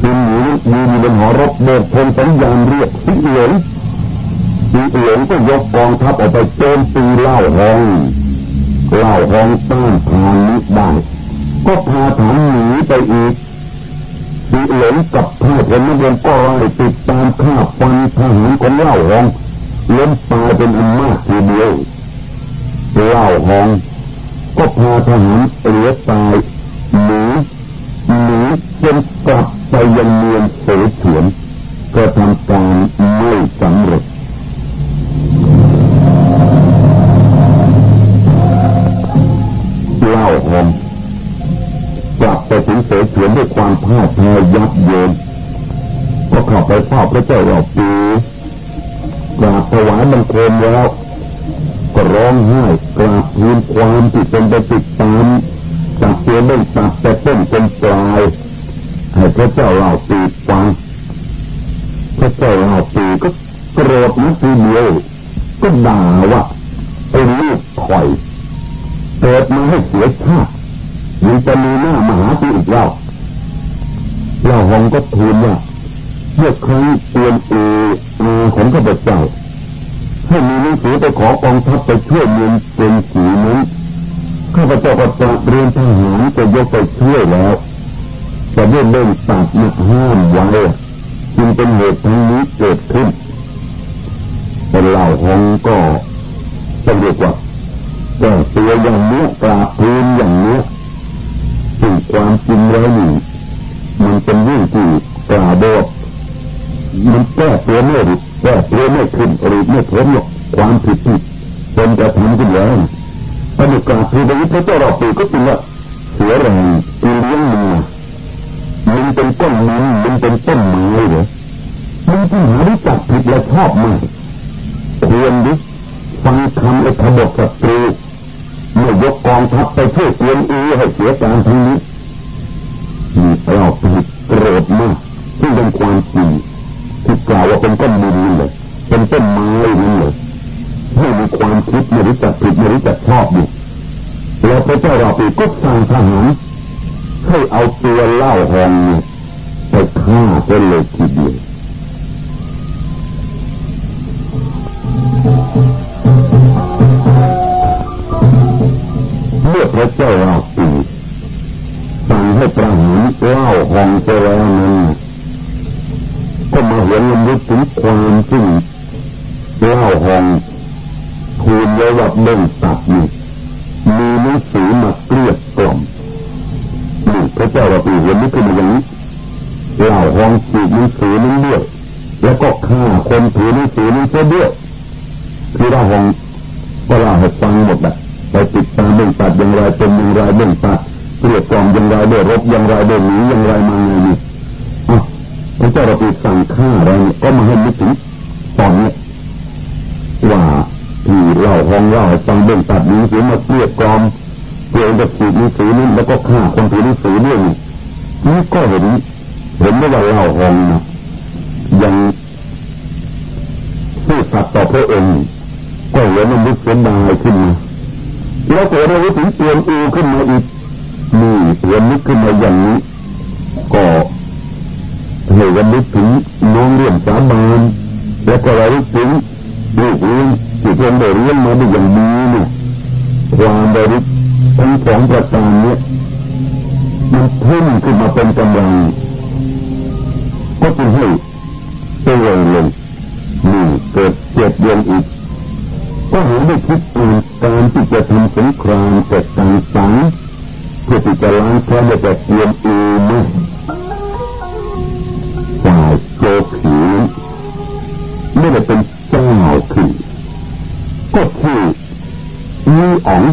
ซิ้งหนี ยืนอยู่บนหอรบเดินพงสัญญาณเรียกสิเหลงสิเหลงก็ยกกองทัพออกไปโจมตีเล่าหองเล่าหองต้านทานนี้ได้ก็พาฐานหนีไปอีกสิเหลงกับพาผลนักเรียนก็ไล่ติดตามฆ่าฟันทหารของเล่าหองล้มตายเป็นอันมากทีเดียวเล่าหองก็พาทหารเหลือตายหนีหนีจนกลับ ไปยังเมืองเสฉวนก็ทำการไม่สำเร็จเล่าหอมกลับไปถึงเสฉวนด้วยความพ่ายแพ้ยับเยินก็เข้าไปเฝ้าพระเจ้าเราปีกราบถวายบังคมแล้วก็ร้องไห้กราบทูลความที่เป็นไปติดตามจากตัวเล่นตัดแต่ต้นจนปลาย ให้พระเจ้าเราปีฟังพระเจ้าเราปีก็โกรธนะทีเดียวก็ด่าว่าเป็นลูกถอยเกิดมาให้เสียชาติยังจะมีหน้ามาหาปีอีกแล้วเราหงก็ทูลว่าเมื่อครั้งเตือนเออของข้าพเจ้าให้มีหนังสือไปขอกองทัพไปช่วยเมืองเป็นสีนั้นข้าพเจ้าก็จะเรียนทหารจะยกไปช่วยแล้ว แต่ด้เล่นตัดมาห้ามไว้จึงเป็นเหตุทั้งนี้เกิดขึ้นเป็นเหล่าหงก็ต้องเรียกว่าแก้ตัวอย่างเนี้ยกราบทูลอย่างเนี้ยซึ่งความจริงแล้วนี่มันเป็นเรื่องที่กล่าวโดดมันแก้ตัวไม่หรือแก้ตัวไม่ขึ้นหรือไม่พ้นหรอกความผิดที่เป็นกระทำขึ้นแล้วปฏิกาคือพระพระเจ้าเราปีก็จริงว่าเสียแรงตีเลี้ยงมือ มันเป็นต้นมันมันเป็นต้นไม้เหรอมันที่หาที่จับผิดและชอบมากควรดิฟังคำอ้ขบศัตรูเมื่อยกกองทัพไปช่วยเตียนอีให้เสียการทั้งนี้มีเราผิดโกรธมากที่เป็นความจริงที่กล่าวว่าเป็นต้นมินนี่เลยเป็นต้นไม้นี่เลยให้มีความคิดไม่รู้จักผิดไม่รู้จักชอบอยู่แล้วพระเจ้าเราปีก็สั่งทหาร ให้เอาตัวเล่าหองเนี่ยไปฆ่าเป็นเลยทีเดียวเมื่อพระเจ้าราปีสั่งให้ประหารเล่าหองไปแล้วนั้นก็มาเห็นลำลึกถึงความจริงเล่าหองทูลไว้ว่าเล่นตัดนี่มีหนังสือมาเกลียดกล่อม พระเจ้าเราปีเห็นนี่ขึ้นมาอย่างนี้เล่าหองจีบหนังสือนั้นด้วแล้วก็ฆ่าคนถือหนังสือนั้นเสียด้วยคือเล่าหองก็เล่าให้ฟังหมดแบบไปติดตามเรื่องตัดอย่างไรเป็นอย่างไรเรื่องตัดเกลียดกล่อมอย่างไรเรื่อรบอย่างไรเรื่อหนีอย่างไรมาไงนี่พระเจ้าเราปีสั่งฆ่าอะไรนี่ยก็มาให้นึกถึงตอนนี้ว่าที่เล่าห้องเล่าฟังเรื่องตัดหนังสือมาเกลียดกล่อม เพื่อจะขีดหนังสือนี้แล้วก็ฆ่าคนถือหนังสือเรื่งนี้ก็เห็นเห็นได้ว่าเล่าห้องนะยังซื่อสัตย์ต่อพระองค์ก็เห็นมันรู้เสียดายขึ้นมาแล้วก็เราถึงเปลี่ยนอูขึ้นมาอีกนี่เปลี่ยนนึกขึ้นมาอย่างนี้ ก็ให้วันนึกถึงน้องเรียนสาบานแล้วก็เราลึกถึงลูกเลี้ยงที่เพียงได้เลี้ยงมาได้อย่างดีเนี่ยความบริสุ ทั้งสองประการนี่ยมันเพิ่มขึ้นมาเป็นกำลังก็จึงให้ตัวลงนี่เกิดเจ็บเดือนอีก ก็หาได้คิดอ่านการที่จะทำสงครามเกิดต่างสังเพื่อที่จะล้างแค้นและจะเตรียมเองนะฝ่ายโจผีไม่ได้เป็นเจ้าขึ้นก็คือมีอ๋อง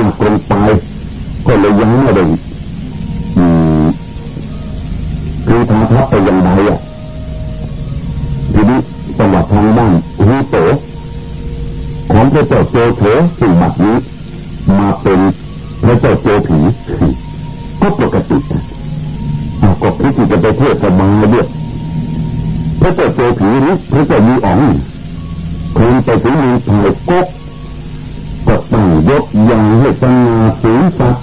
ประชวนหนักลงไปก็เลยยังไม่ได้คือทางทัพไปยังไงอะทีนี้จังหวัดทางบ้านฮูโตของพระเจ้าโจโฉสิ่งบัดนี้ มาเป็นพระเจ้าโจผีก็ปกติอาก็คิดที่จะไปเทศสบายด้วยพระเจ้าโจผีนี้พระเจ้ามีอ๋องคนไปถึงมืองไทยก็ก็ ตั้งยศยังให้ตั้งสูงสัก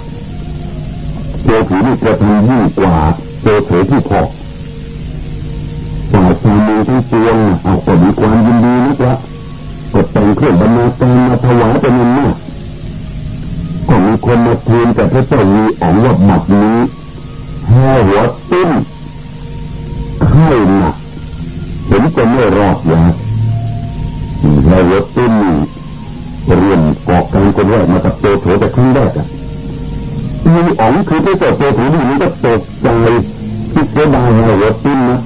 โจผีนี่กระทำยิ่งกว่าโจโฉที่พอฝ่ายชาวเมืองทั้งปวงเอาก็มีความยินดีนะครับก็แต่งเครื่องบรรณาการมาถวายเป็นเงินมากก็มีคนมาทูลกับพระเจ้ามีอ๋องว่าหมัดนี้แห่หัวติ้นไข้หนักเห็นจะไม่รอดอย่างแห่หัวติ้น เรียนกอกการคนแรกมากับโตโถแต่ครั้งแรกอะมีอ๋องคือพระเจ้าโตโถนี่มันก็ตกใจคิดเสียดายแห่หัวติ้นนะ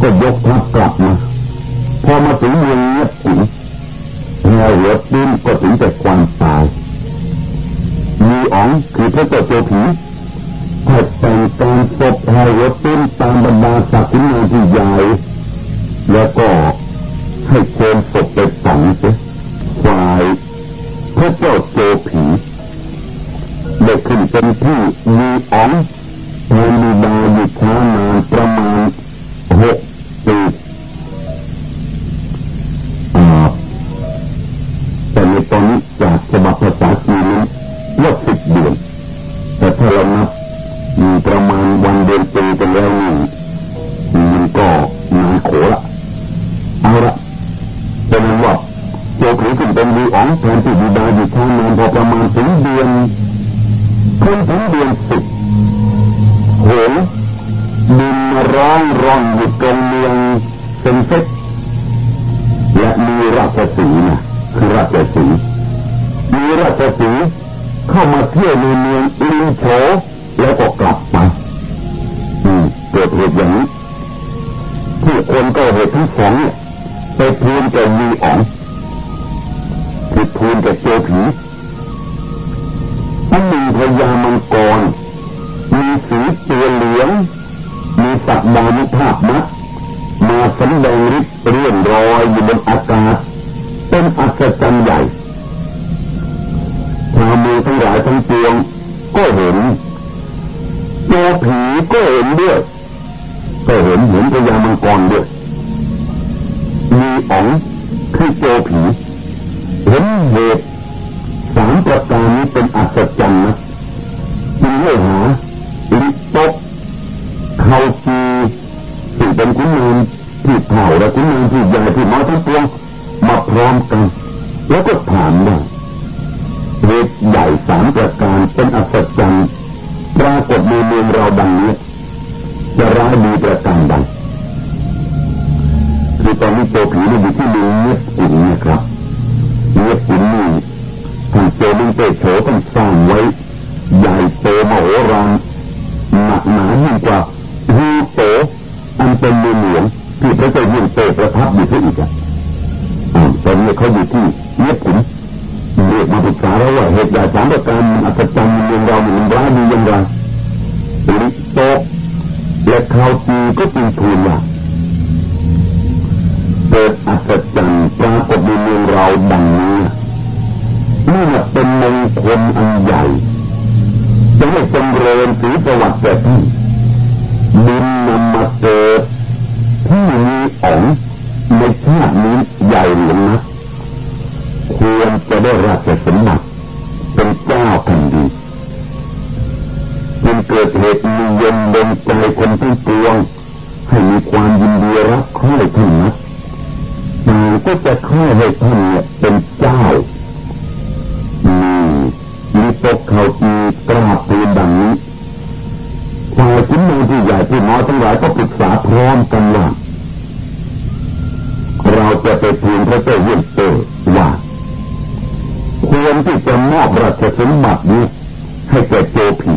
ก็ยกทัพกลับมาพอมาถึงเมืองเงียบถึงแห่หัวติ้นก็ถึงแต่ความตายมีอ๋องคือพระเจ้าโตผีถ้าแต่งการศพแห่หัวติ้นตามบรรดาศักดิ์นที่ใหญ่แล้วก็ให้โคนศพไปฝังเสียฝ่าย พระเจ้าโจผีได้ขึ้นเป็นผู้มีอ๋องแทนมีดาอยู่ช้านานประมาณหกปีแต่ในตอนนี้จากฉบับภาษาจีนนั้นว่าสิบเดือน แต่ถ้าเรานับมีประมาณวันเดือนปีกันแล้วนี่มันก็นานโขละเอาละเป็นว่า โจผีขึ้นเป็นวีอ๋องแทนที่บิดาอยู่ช้านานพอประมาณถึงเดือนขึ้นถึงเดือนสิบโหบินมาร้องร้องอยู่ตรงเมืองเซนเซตและมีราชสีนะคือราชสีมีราชสีเข้ามาเที่ยวในเมืองอินโฉแล้วก็กลับไปเกิดเหตุอย่างนี้ผู้คนก็เหตุทั้งสองไปทูลแก่มีอ๋อง คือทูลแก่เจ้าผีอันหนึ่งพญามังกร มีสีตัวเหลือง มีสักดานุภาพนักมาสำแดงฤทธิ์เรื่อนรอยอยู่บนอากาศ เป็นอัศจรรย์ใหญ่ชาวเมืองทั้งหลายทั้งปวงก็เห็นตัวผีก็เห็นด้วย ก็เห็นเห็นพญามังกรด้วยมีอ๋องคือโจผี ห็นเหตุสามประการนี้เป็นอัศจรรย์นะจึงให้หาลิตกเขาจีสิ่งเป็นคุณนางที่เผาและคุณนางที่ใหญ่ที่มาทั้งปวงมาพร้อมกัน แล้วก็ถามว่าเหตุใหญ่สามประการเป็นอัศจรรย์ปรากฏในเมืองเราดังนี้จะร้ายดีประการใดคือตอนนี้โจผีนี่อยู่ที่เมืองเงียบกุนนะครับ เงียบกุนนี่ท่านเจลิงเตโฉต้องสร้างไว้ ใหญ่โตมโหฬารหนักหนายิ่งกว่าฮูโตอันเป็นเมืองหลวงที่พระเจ้ายิ่งโตประทับอยู่ที่อีกอะตอนนี้เขาอยู่ที่เงียบกุนเรียกมาปรึกษาแล้วว่าเหตุใหญ่สามประการมันอัศจรรย์เมืองเรามันร้ายดีอย่างไรลิโตและคราวจีก็จึงทูลว่าเกิดอัศจรรย์ คลอันใหญ่จะให้จำเริญสีประวัติแต่ท่านบินนำมาเกิดที่มีอ๋องในชาตินี้ใหญ่หลวงนะควรจะได้ราชสมบัติเป็นเจ้าแผ่นดินเป็นเกิดเหตุมีเย็นดนใจคนทั้งปวง ให้มีความยินดีรักใคร่ท่านนะแต่ก็จะค่อยให้ท่านเนี่ยเป็นเจ้า ตกเขาอีกราบทูลดังนี้ฝ่ายชิ้นมือที่ใหญ่ที่น้อยทั้งหลายก็ปรึกษาพร้อมกันว่าเราจะไปทูลพระเจ้าเยี่ยมเตว่าควรที่จะมอบราชสมบัตินี้ให้แก่โจผี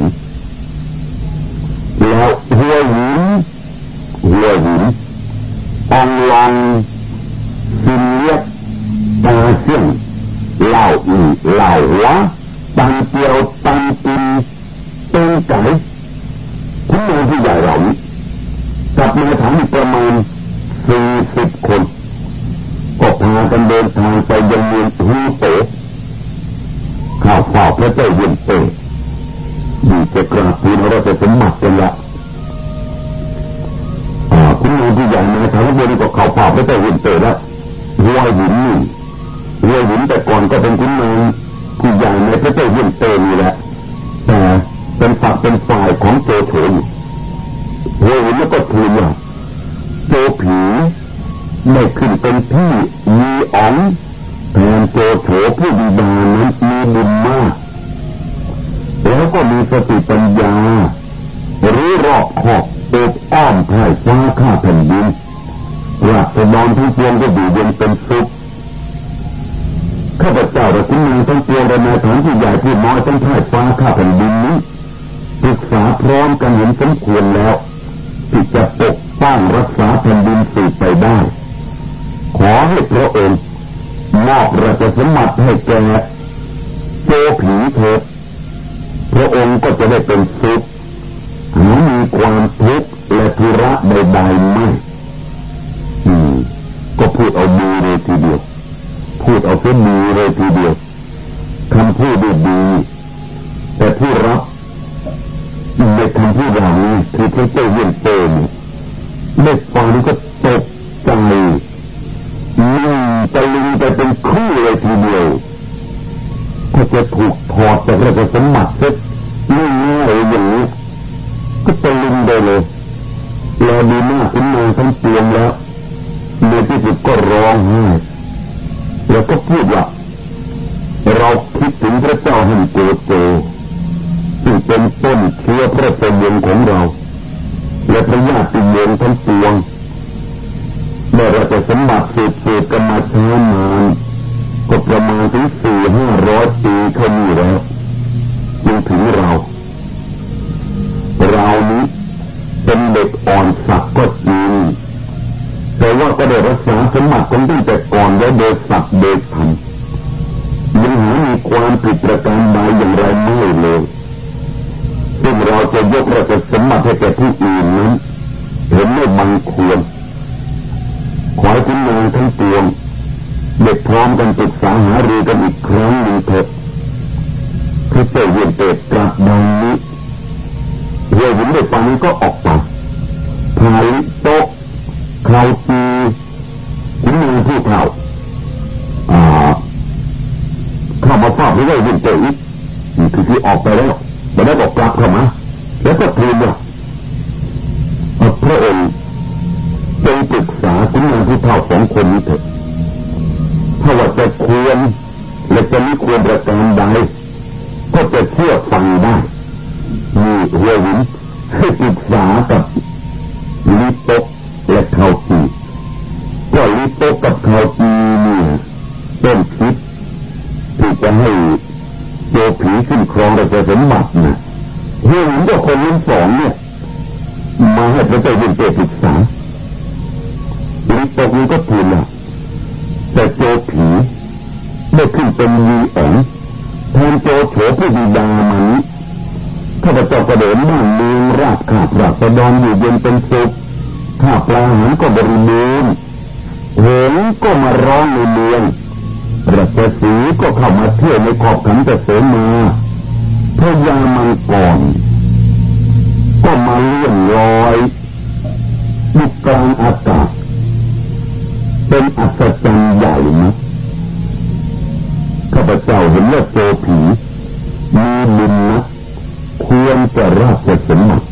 ก็มีสติปัญญา รู้รอบขอบโอบอ้อมแผ่ฟ้าข้าแผ่นดินราษฎรทั้งปวงก็อยู่เย็นเป็นสุขข้าพเจ้าและคุณนางทั้งปวงและนายฐานที่ใหญ่ที่น้อยทั้งแผ่ฟ้าข้าแผ่นดินนี้ปรึกษาพร้อมกันเห็นสมควรแล้วที่จะปกป้องรักษาแผ่นดินสืบไปได้ ขอให้พระองค์มอบราชสมบัติให้แก่โจผีเถิด พระองค์ก็จะได้เป็นสุขหามีความทุกข์และธุระใดๆไม่อืมก็พูดเอาดีเลยทีเดียว พูดเอาเส้นดีเลยทีเดียวคำพูดดีดีแต่ผู้รับในคำพูดอย่านี้คือพระเจ้าเยี่ยนเตนได้ฟังก็ตกใจนิ่งตะลึงไปเป็นคู่เลยทีเดียวก็จะถูกถอดจากราชสมบัติเสร็ เลยแล้วดีหน้าคุณนางทั้งเตียงแล้วในที่สุดก็ร้องไห้แล้วก็พูดว่าเราคิดถึงพระเจ้าแห่งโกโจซึ่งเป็นต้นเชื้อพระชนม์ของเรา และพระญาติโยมทั้งปวงเมื่อเราจะสมบัติสืบสืบกันมาช้านานก็ประมาณถึงสี่ห้าร้อยปีเท่านี้แล้วจึงถึงเรา เรานี้ กอ่อนสักก็จริงแต่ว่าก็ได้รักษาสมบัติของตั้งแต่ก่อนไว้โดยสักโดยธรรมยังหามีความผิดประการใดอย่างไรไม่เลยซึ่งเราจะยกราชสมบัติให้แก่ผู้อื่นนั้นเห็นไม่บังควรขอให้คุณนางทั้งปวงเด็กพร้อมกันปรึกษาหารือกันอีกครั้งหนึ่งเถิดคือเตยเย็นเตดกลับดังนี้เรือหินได้ฟังนี้ก็ออกไป พายโต๊ะเขาตีคุณนางผู้เฒ่าอ่าเข้ามาฟาดไม่ได้ยินเตยอีกคือที่ออกไปแล้วแต่ได้บอกกลับเข้ามาแล้วก็ทูลว่าพระองค์จงปรึกษาคุณนางผู้เฒ่าสองคนนี้เถิดถ้าว่าจะควรและจะไม่ควรประการใดก็จะเชื่อฟังได้มีเฮียหินให้ปรึกษากับ ลิโตและเขาจีก็ลิโตกับเขาจีเนี่ยต้นคิดที่จะให้โจผีขึ้นครองราชสมบัตินะเฮียหินก็คนทั้งสองเนี่ยมาให้พระเจ้าเป็นเตปรึกษาลิโตนี้ก็ทูลละแต่โจผีได้ขึ้นเป็นมีอ๋องแทนโจโฉผู้ดีดามันข้าพเจ้าก็เดินบ้านเมืองราบขาดราษฎรอนอยู่เย็นเป็นสุข ปลาหารก็บริบูรณ์เหงก็มาร้องในเมืองรัชสีก็เข้ามาเที่ยวในขอบขันต่เสมาพญามังกรก็มาเลื่อนลอยอยู่กลางอากาศ เป็นอัศจรรย์ใหญ่นะข้าพเจ้าเห็นว่าโจผีมีบุญนะควรจะราชสมบัติ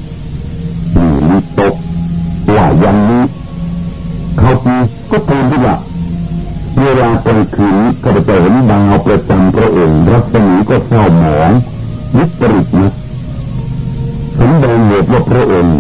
ก็เศร้าหมองวิปริตนะสมดงเหตุว่าพระองค์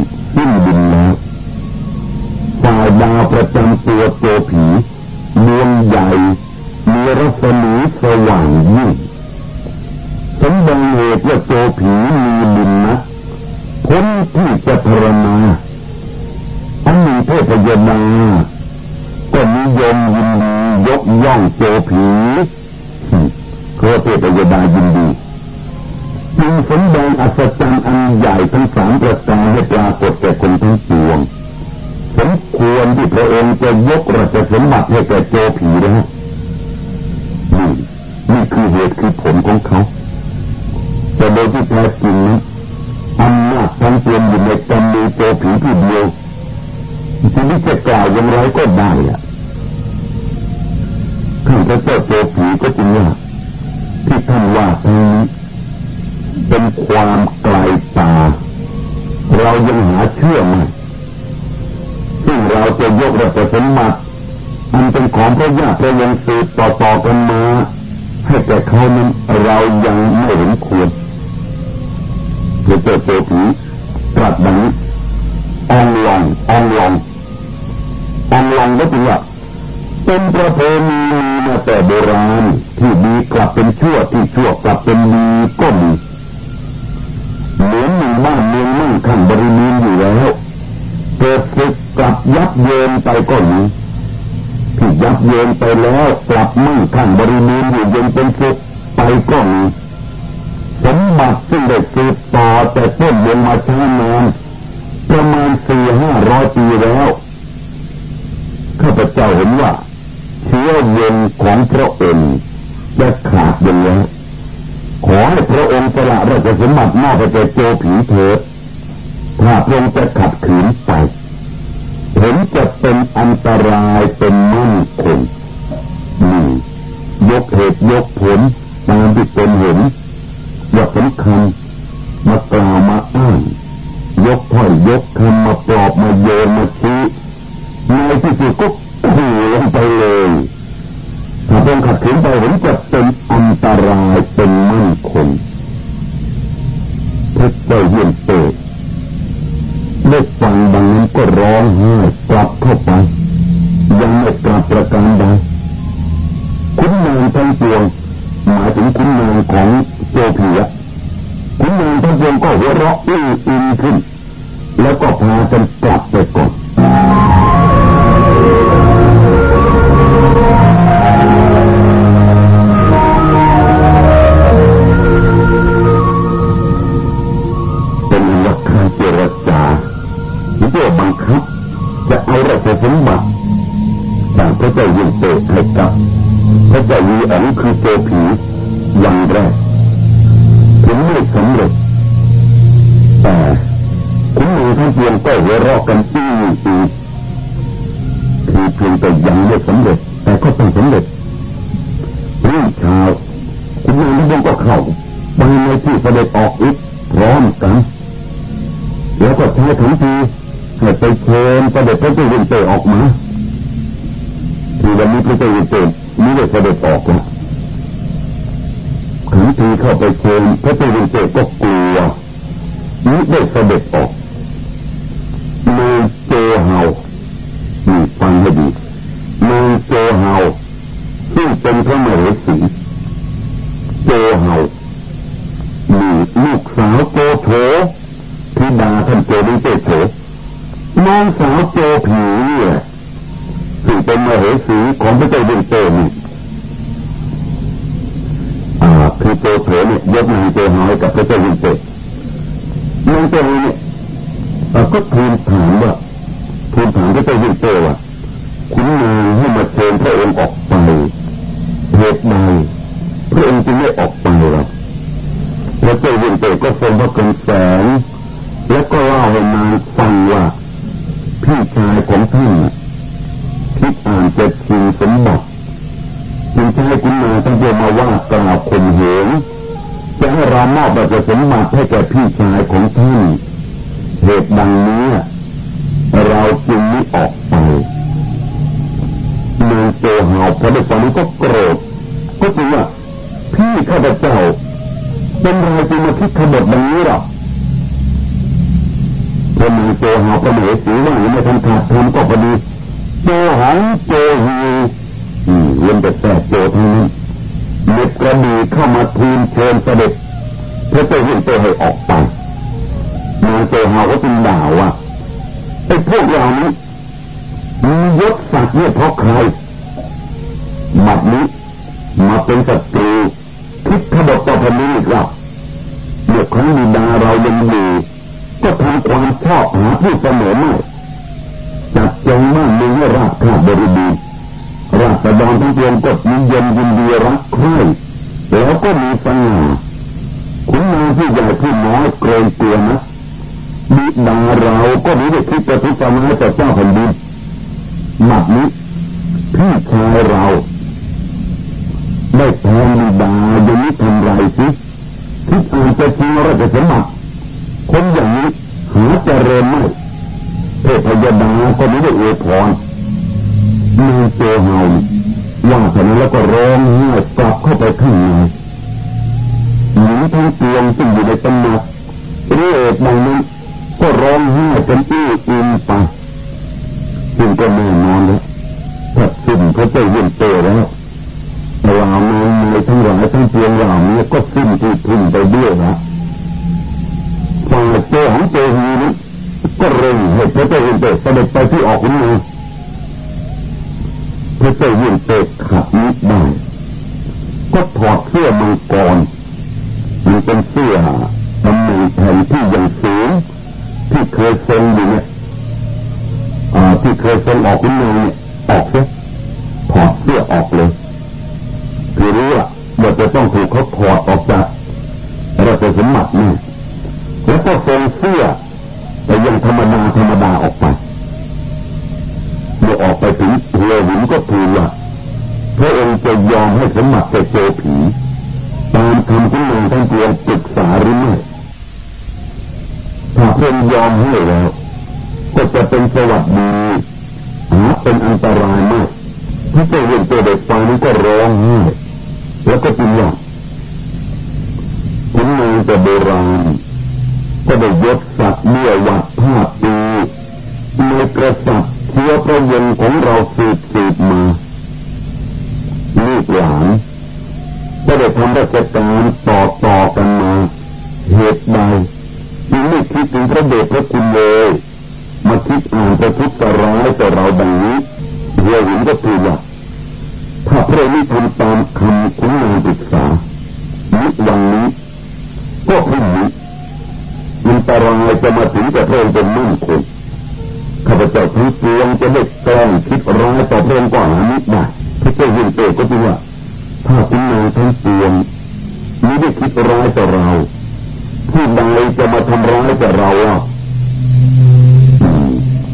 จะขาดอย่างขอให้พระองค์จะละราชสมบัติมากไปเจอผีเถิดถ้าพระองค์จะขัดขืนไปผมจะเป็นอันตรายเป็นมั่นคงนี่ยกเหตุยกผลตามที่เป็นเห็นยกสำคัญมากล่าวมาอ้างยกถ้อยยกคำมาปลอบมาโยนมาชี้ในที่สุดก็ขู่ลงไปเลย ถ้าเพิ่งขัดขืนไปผนจะเป็นอันตรายเป็นมั่นคงเพชรได้เยี่เตะเล็กฟังดังนั้นก็ร้องไห้กลับเข้าไป ยังไม่กลับประการใดคุณนางทั้งปวงหมายถึงคุณนางของเจ้าผีคุณนางทั้งปวงก็หัวเราะอื้ออินขึ้น แล้วก็พากันกลับไปก่อน พระเจ้ายินเตให้กับพระเจ้ายีอันคือเจผีอย่างแรกถึงไม่สำเร็จแต่คุณมือทั้งเพียงก็หัวราะกันอีกอีกคือเพียงแต่ยังไม่สำเร็จ แต่ก็ต้องสำเร็จรีบงเช้าขุณมือทั้งยงก็เข้าไปในที่ประเด็จออกอีกพร้อมกันแล้วก็ใช้ถึงทีให้ไปเชิญประเด็จพระเจ้ายินเตออกมา เป็นพระมเหสีโจเฮามีลูกสาวโกโถที่ดาท่านโกดิเตโถน้องสาว ขุนนางที่ใหญ่ผู้น้อยเกรงกลัวนะบิดาเราก็มีได้คิดจะทุสมาแต่เจ้าแผ่นดินหนักนี้พี่ชายเรา ได้แทนบิดาอย่างนี้ทำไรสิคิดอ่านจะจริงราชสมบัติคนอย่างนี้หาจะเริญไม่เทพยดาก็ไม่ได้อวยพรมีโจเฮาว่าแต่นั้นแล้วก็ร้องไห้กลับเข้าไปข้างใน หญิงทั้งปวงซึ่งอยู่ในตำหนักเรียกบางนั้นก็ร้องไห้เป็นอื้ออินไปซึ่งก็แน่นอนแล้วถ้าสิ้นพระเจ้าเย็นโตแล้วเราในในทั้งหลายทั้งปวงเหล่านี้ก็สิ้นที่พึ่งไปด้วยนะฝ่ายเจ้าของเจ้าฮีนี้ก็เร่งให้พระเจ้าเย็นโตเสด็จไปที่ออกขุนมือพระเจ้าเย็นโตขับนิดได้ก็ถอดเสื้อมังกร มันเป็นเสื้อตำแหน่งแผ่นที่ยังสูงที่เคยทรงอยู่เนี่ยที่เคยทรงออกขุนมือเนี่ยออกเสียถอดเสื้อออกเลยคือรู้ว่าว่าจะต้องถูกเขาถอดออกจากราชสมบัตินี่แล้วก็ทรงเสื้อแต่ยังธรรมดาธรรมดาออกไปเมื่อออกไปถึงเรือหินก็ทูลว่าพระองค์จะยอมให้สมบัติแก่โจผี ตามคำที่นางทั้งปวงปรึกษาหรือไม่ถ้าเพื่อนยอมให้แล้ว ก็จะเป็นสวัสดีหาเป็นอันตรายมากที่จะเห็นตัวเด็กฟังนี้ก็ร้องไห้แล้วก็เป็นอย่างคุณนางแต่โบราณก็ได้ยศสัตว์เมื่อวัดภาพปีในกระสับเชื้อพระวงของเราสืบสืบมาลูกหลาน ทำราชการต่อต่อกันมาเหตุใดจึงไม่คิดถึงพระเดชพระคุณเลยมาคิดอ่านประทุษร้ายต่อเราดังนี้เพื่อเห็นก็คือว่าถ้าพระนี้ทำตามคำคุณนางปรึกษานิวันนี้ก็พรุ่งนี้มันตรายจะมาถึงแต่พระองค์เป็นมั่นคงข้าพเจ้าทั้งปวงจะได้แกล้งคิดร้ายต่อพระองค์ก่อนนิดได้พระเจ้ายินเตก็คือว่า ถ้าคุณนางทั้งปวงไม่ได้คิดร้ายต่อเราผู้ใดจะมาทำร้ายต่อเราอะ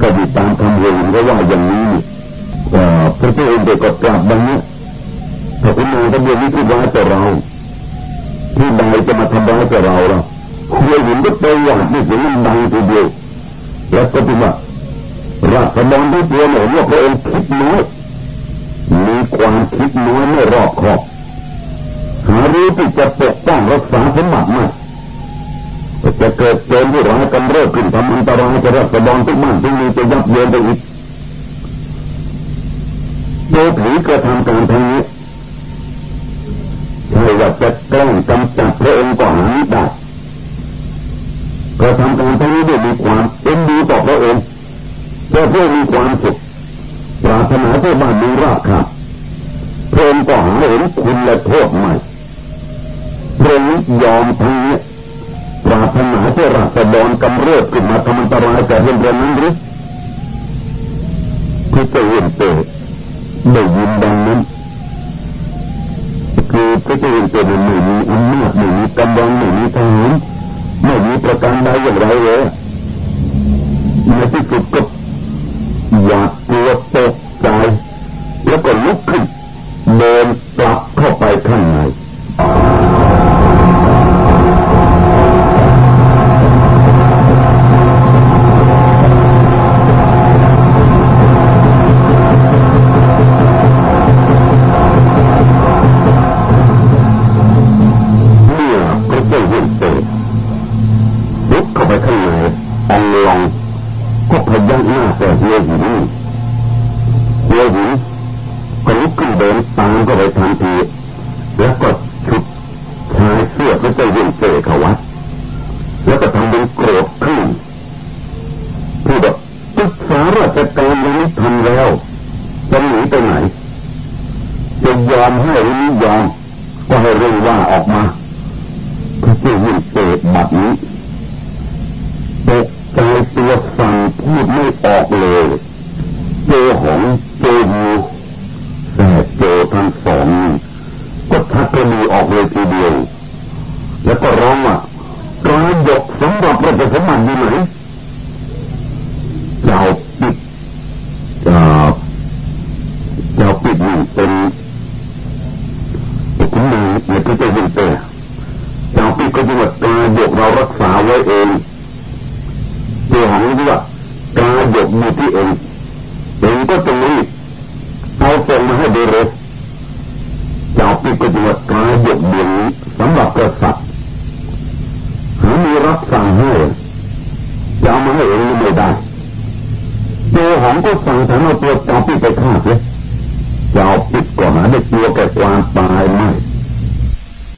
ก็ดีตามคำเรียนก็ว่าอย่างนี้พระเจ้าเองก็กลับดังนี้ถ้าคุณนางทั้งปวงไม่คิดร้ายต่อเราผู้ใดจะมาทำร้ายต่อเราล่ะเรียนก็ตัวอย่างนี่เสียงดังทีเดียวแล้วก็เป็นว่าราษฎรที่ตัวหนูว่าพระองค์คิดน้อย ความคิดน้อยไม่รอบคอบหารู้ที่จะปกป้องรักษาสมบัติไม่จะเกิดเจนที่ร้ายกำเริบขึ้นทำอันตรายจะรัษฎรทุกบ้านทุกมีจะยับเยินไปอีกโดยผีกระทำการทางนี้ใช่ว่าจะแกล้งกำจัดพระองค์ก่อนนี้ได้กระทำการทั้งนี้ด้วยมีความเอ็นดูต่อพระองค์เพื่อเพื่อมีความสุขปรารถนาเพื่อบ้านมีราบครับ พระองค์ก็หาเห็นคุณและโทษใหม่พระองค์ยอมทั้งนี้ปราถนาเพื่รัศดรกำเริบขึ้นมาทำอันตรายแก่เรื่องเรื่องนั้นหรือคือจะเห็นเตะได้ยินดังนั้นคือพระเจ้าเห็นเตะไม่มีอำนาจไม่มีกำลังไม่มีทหารไม่มีประการใดอย่างไรเลยในที่สุดก็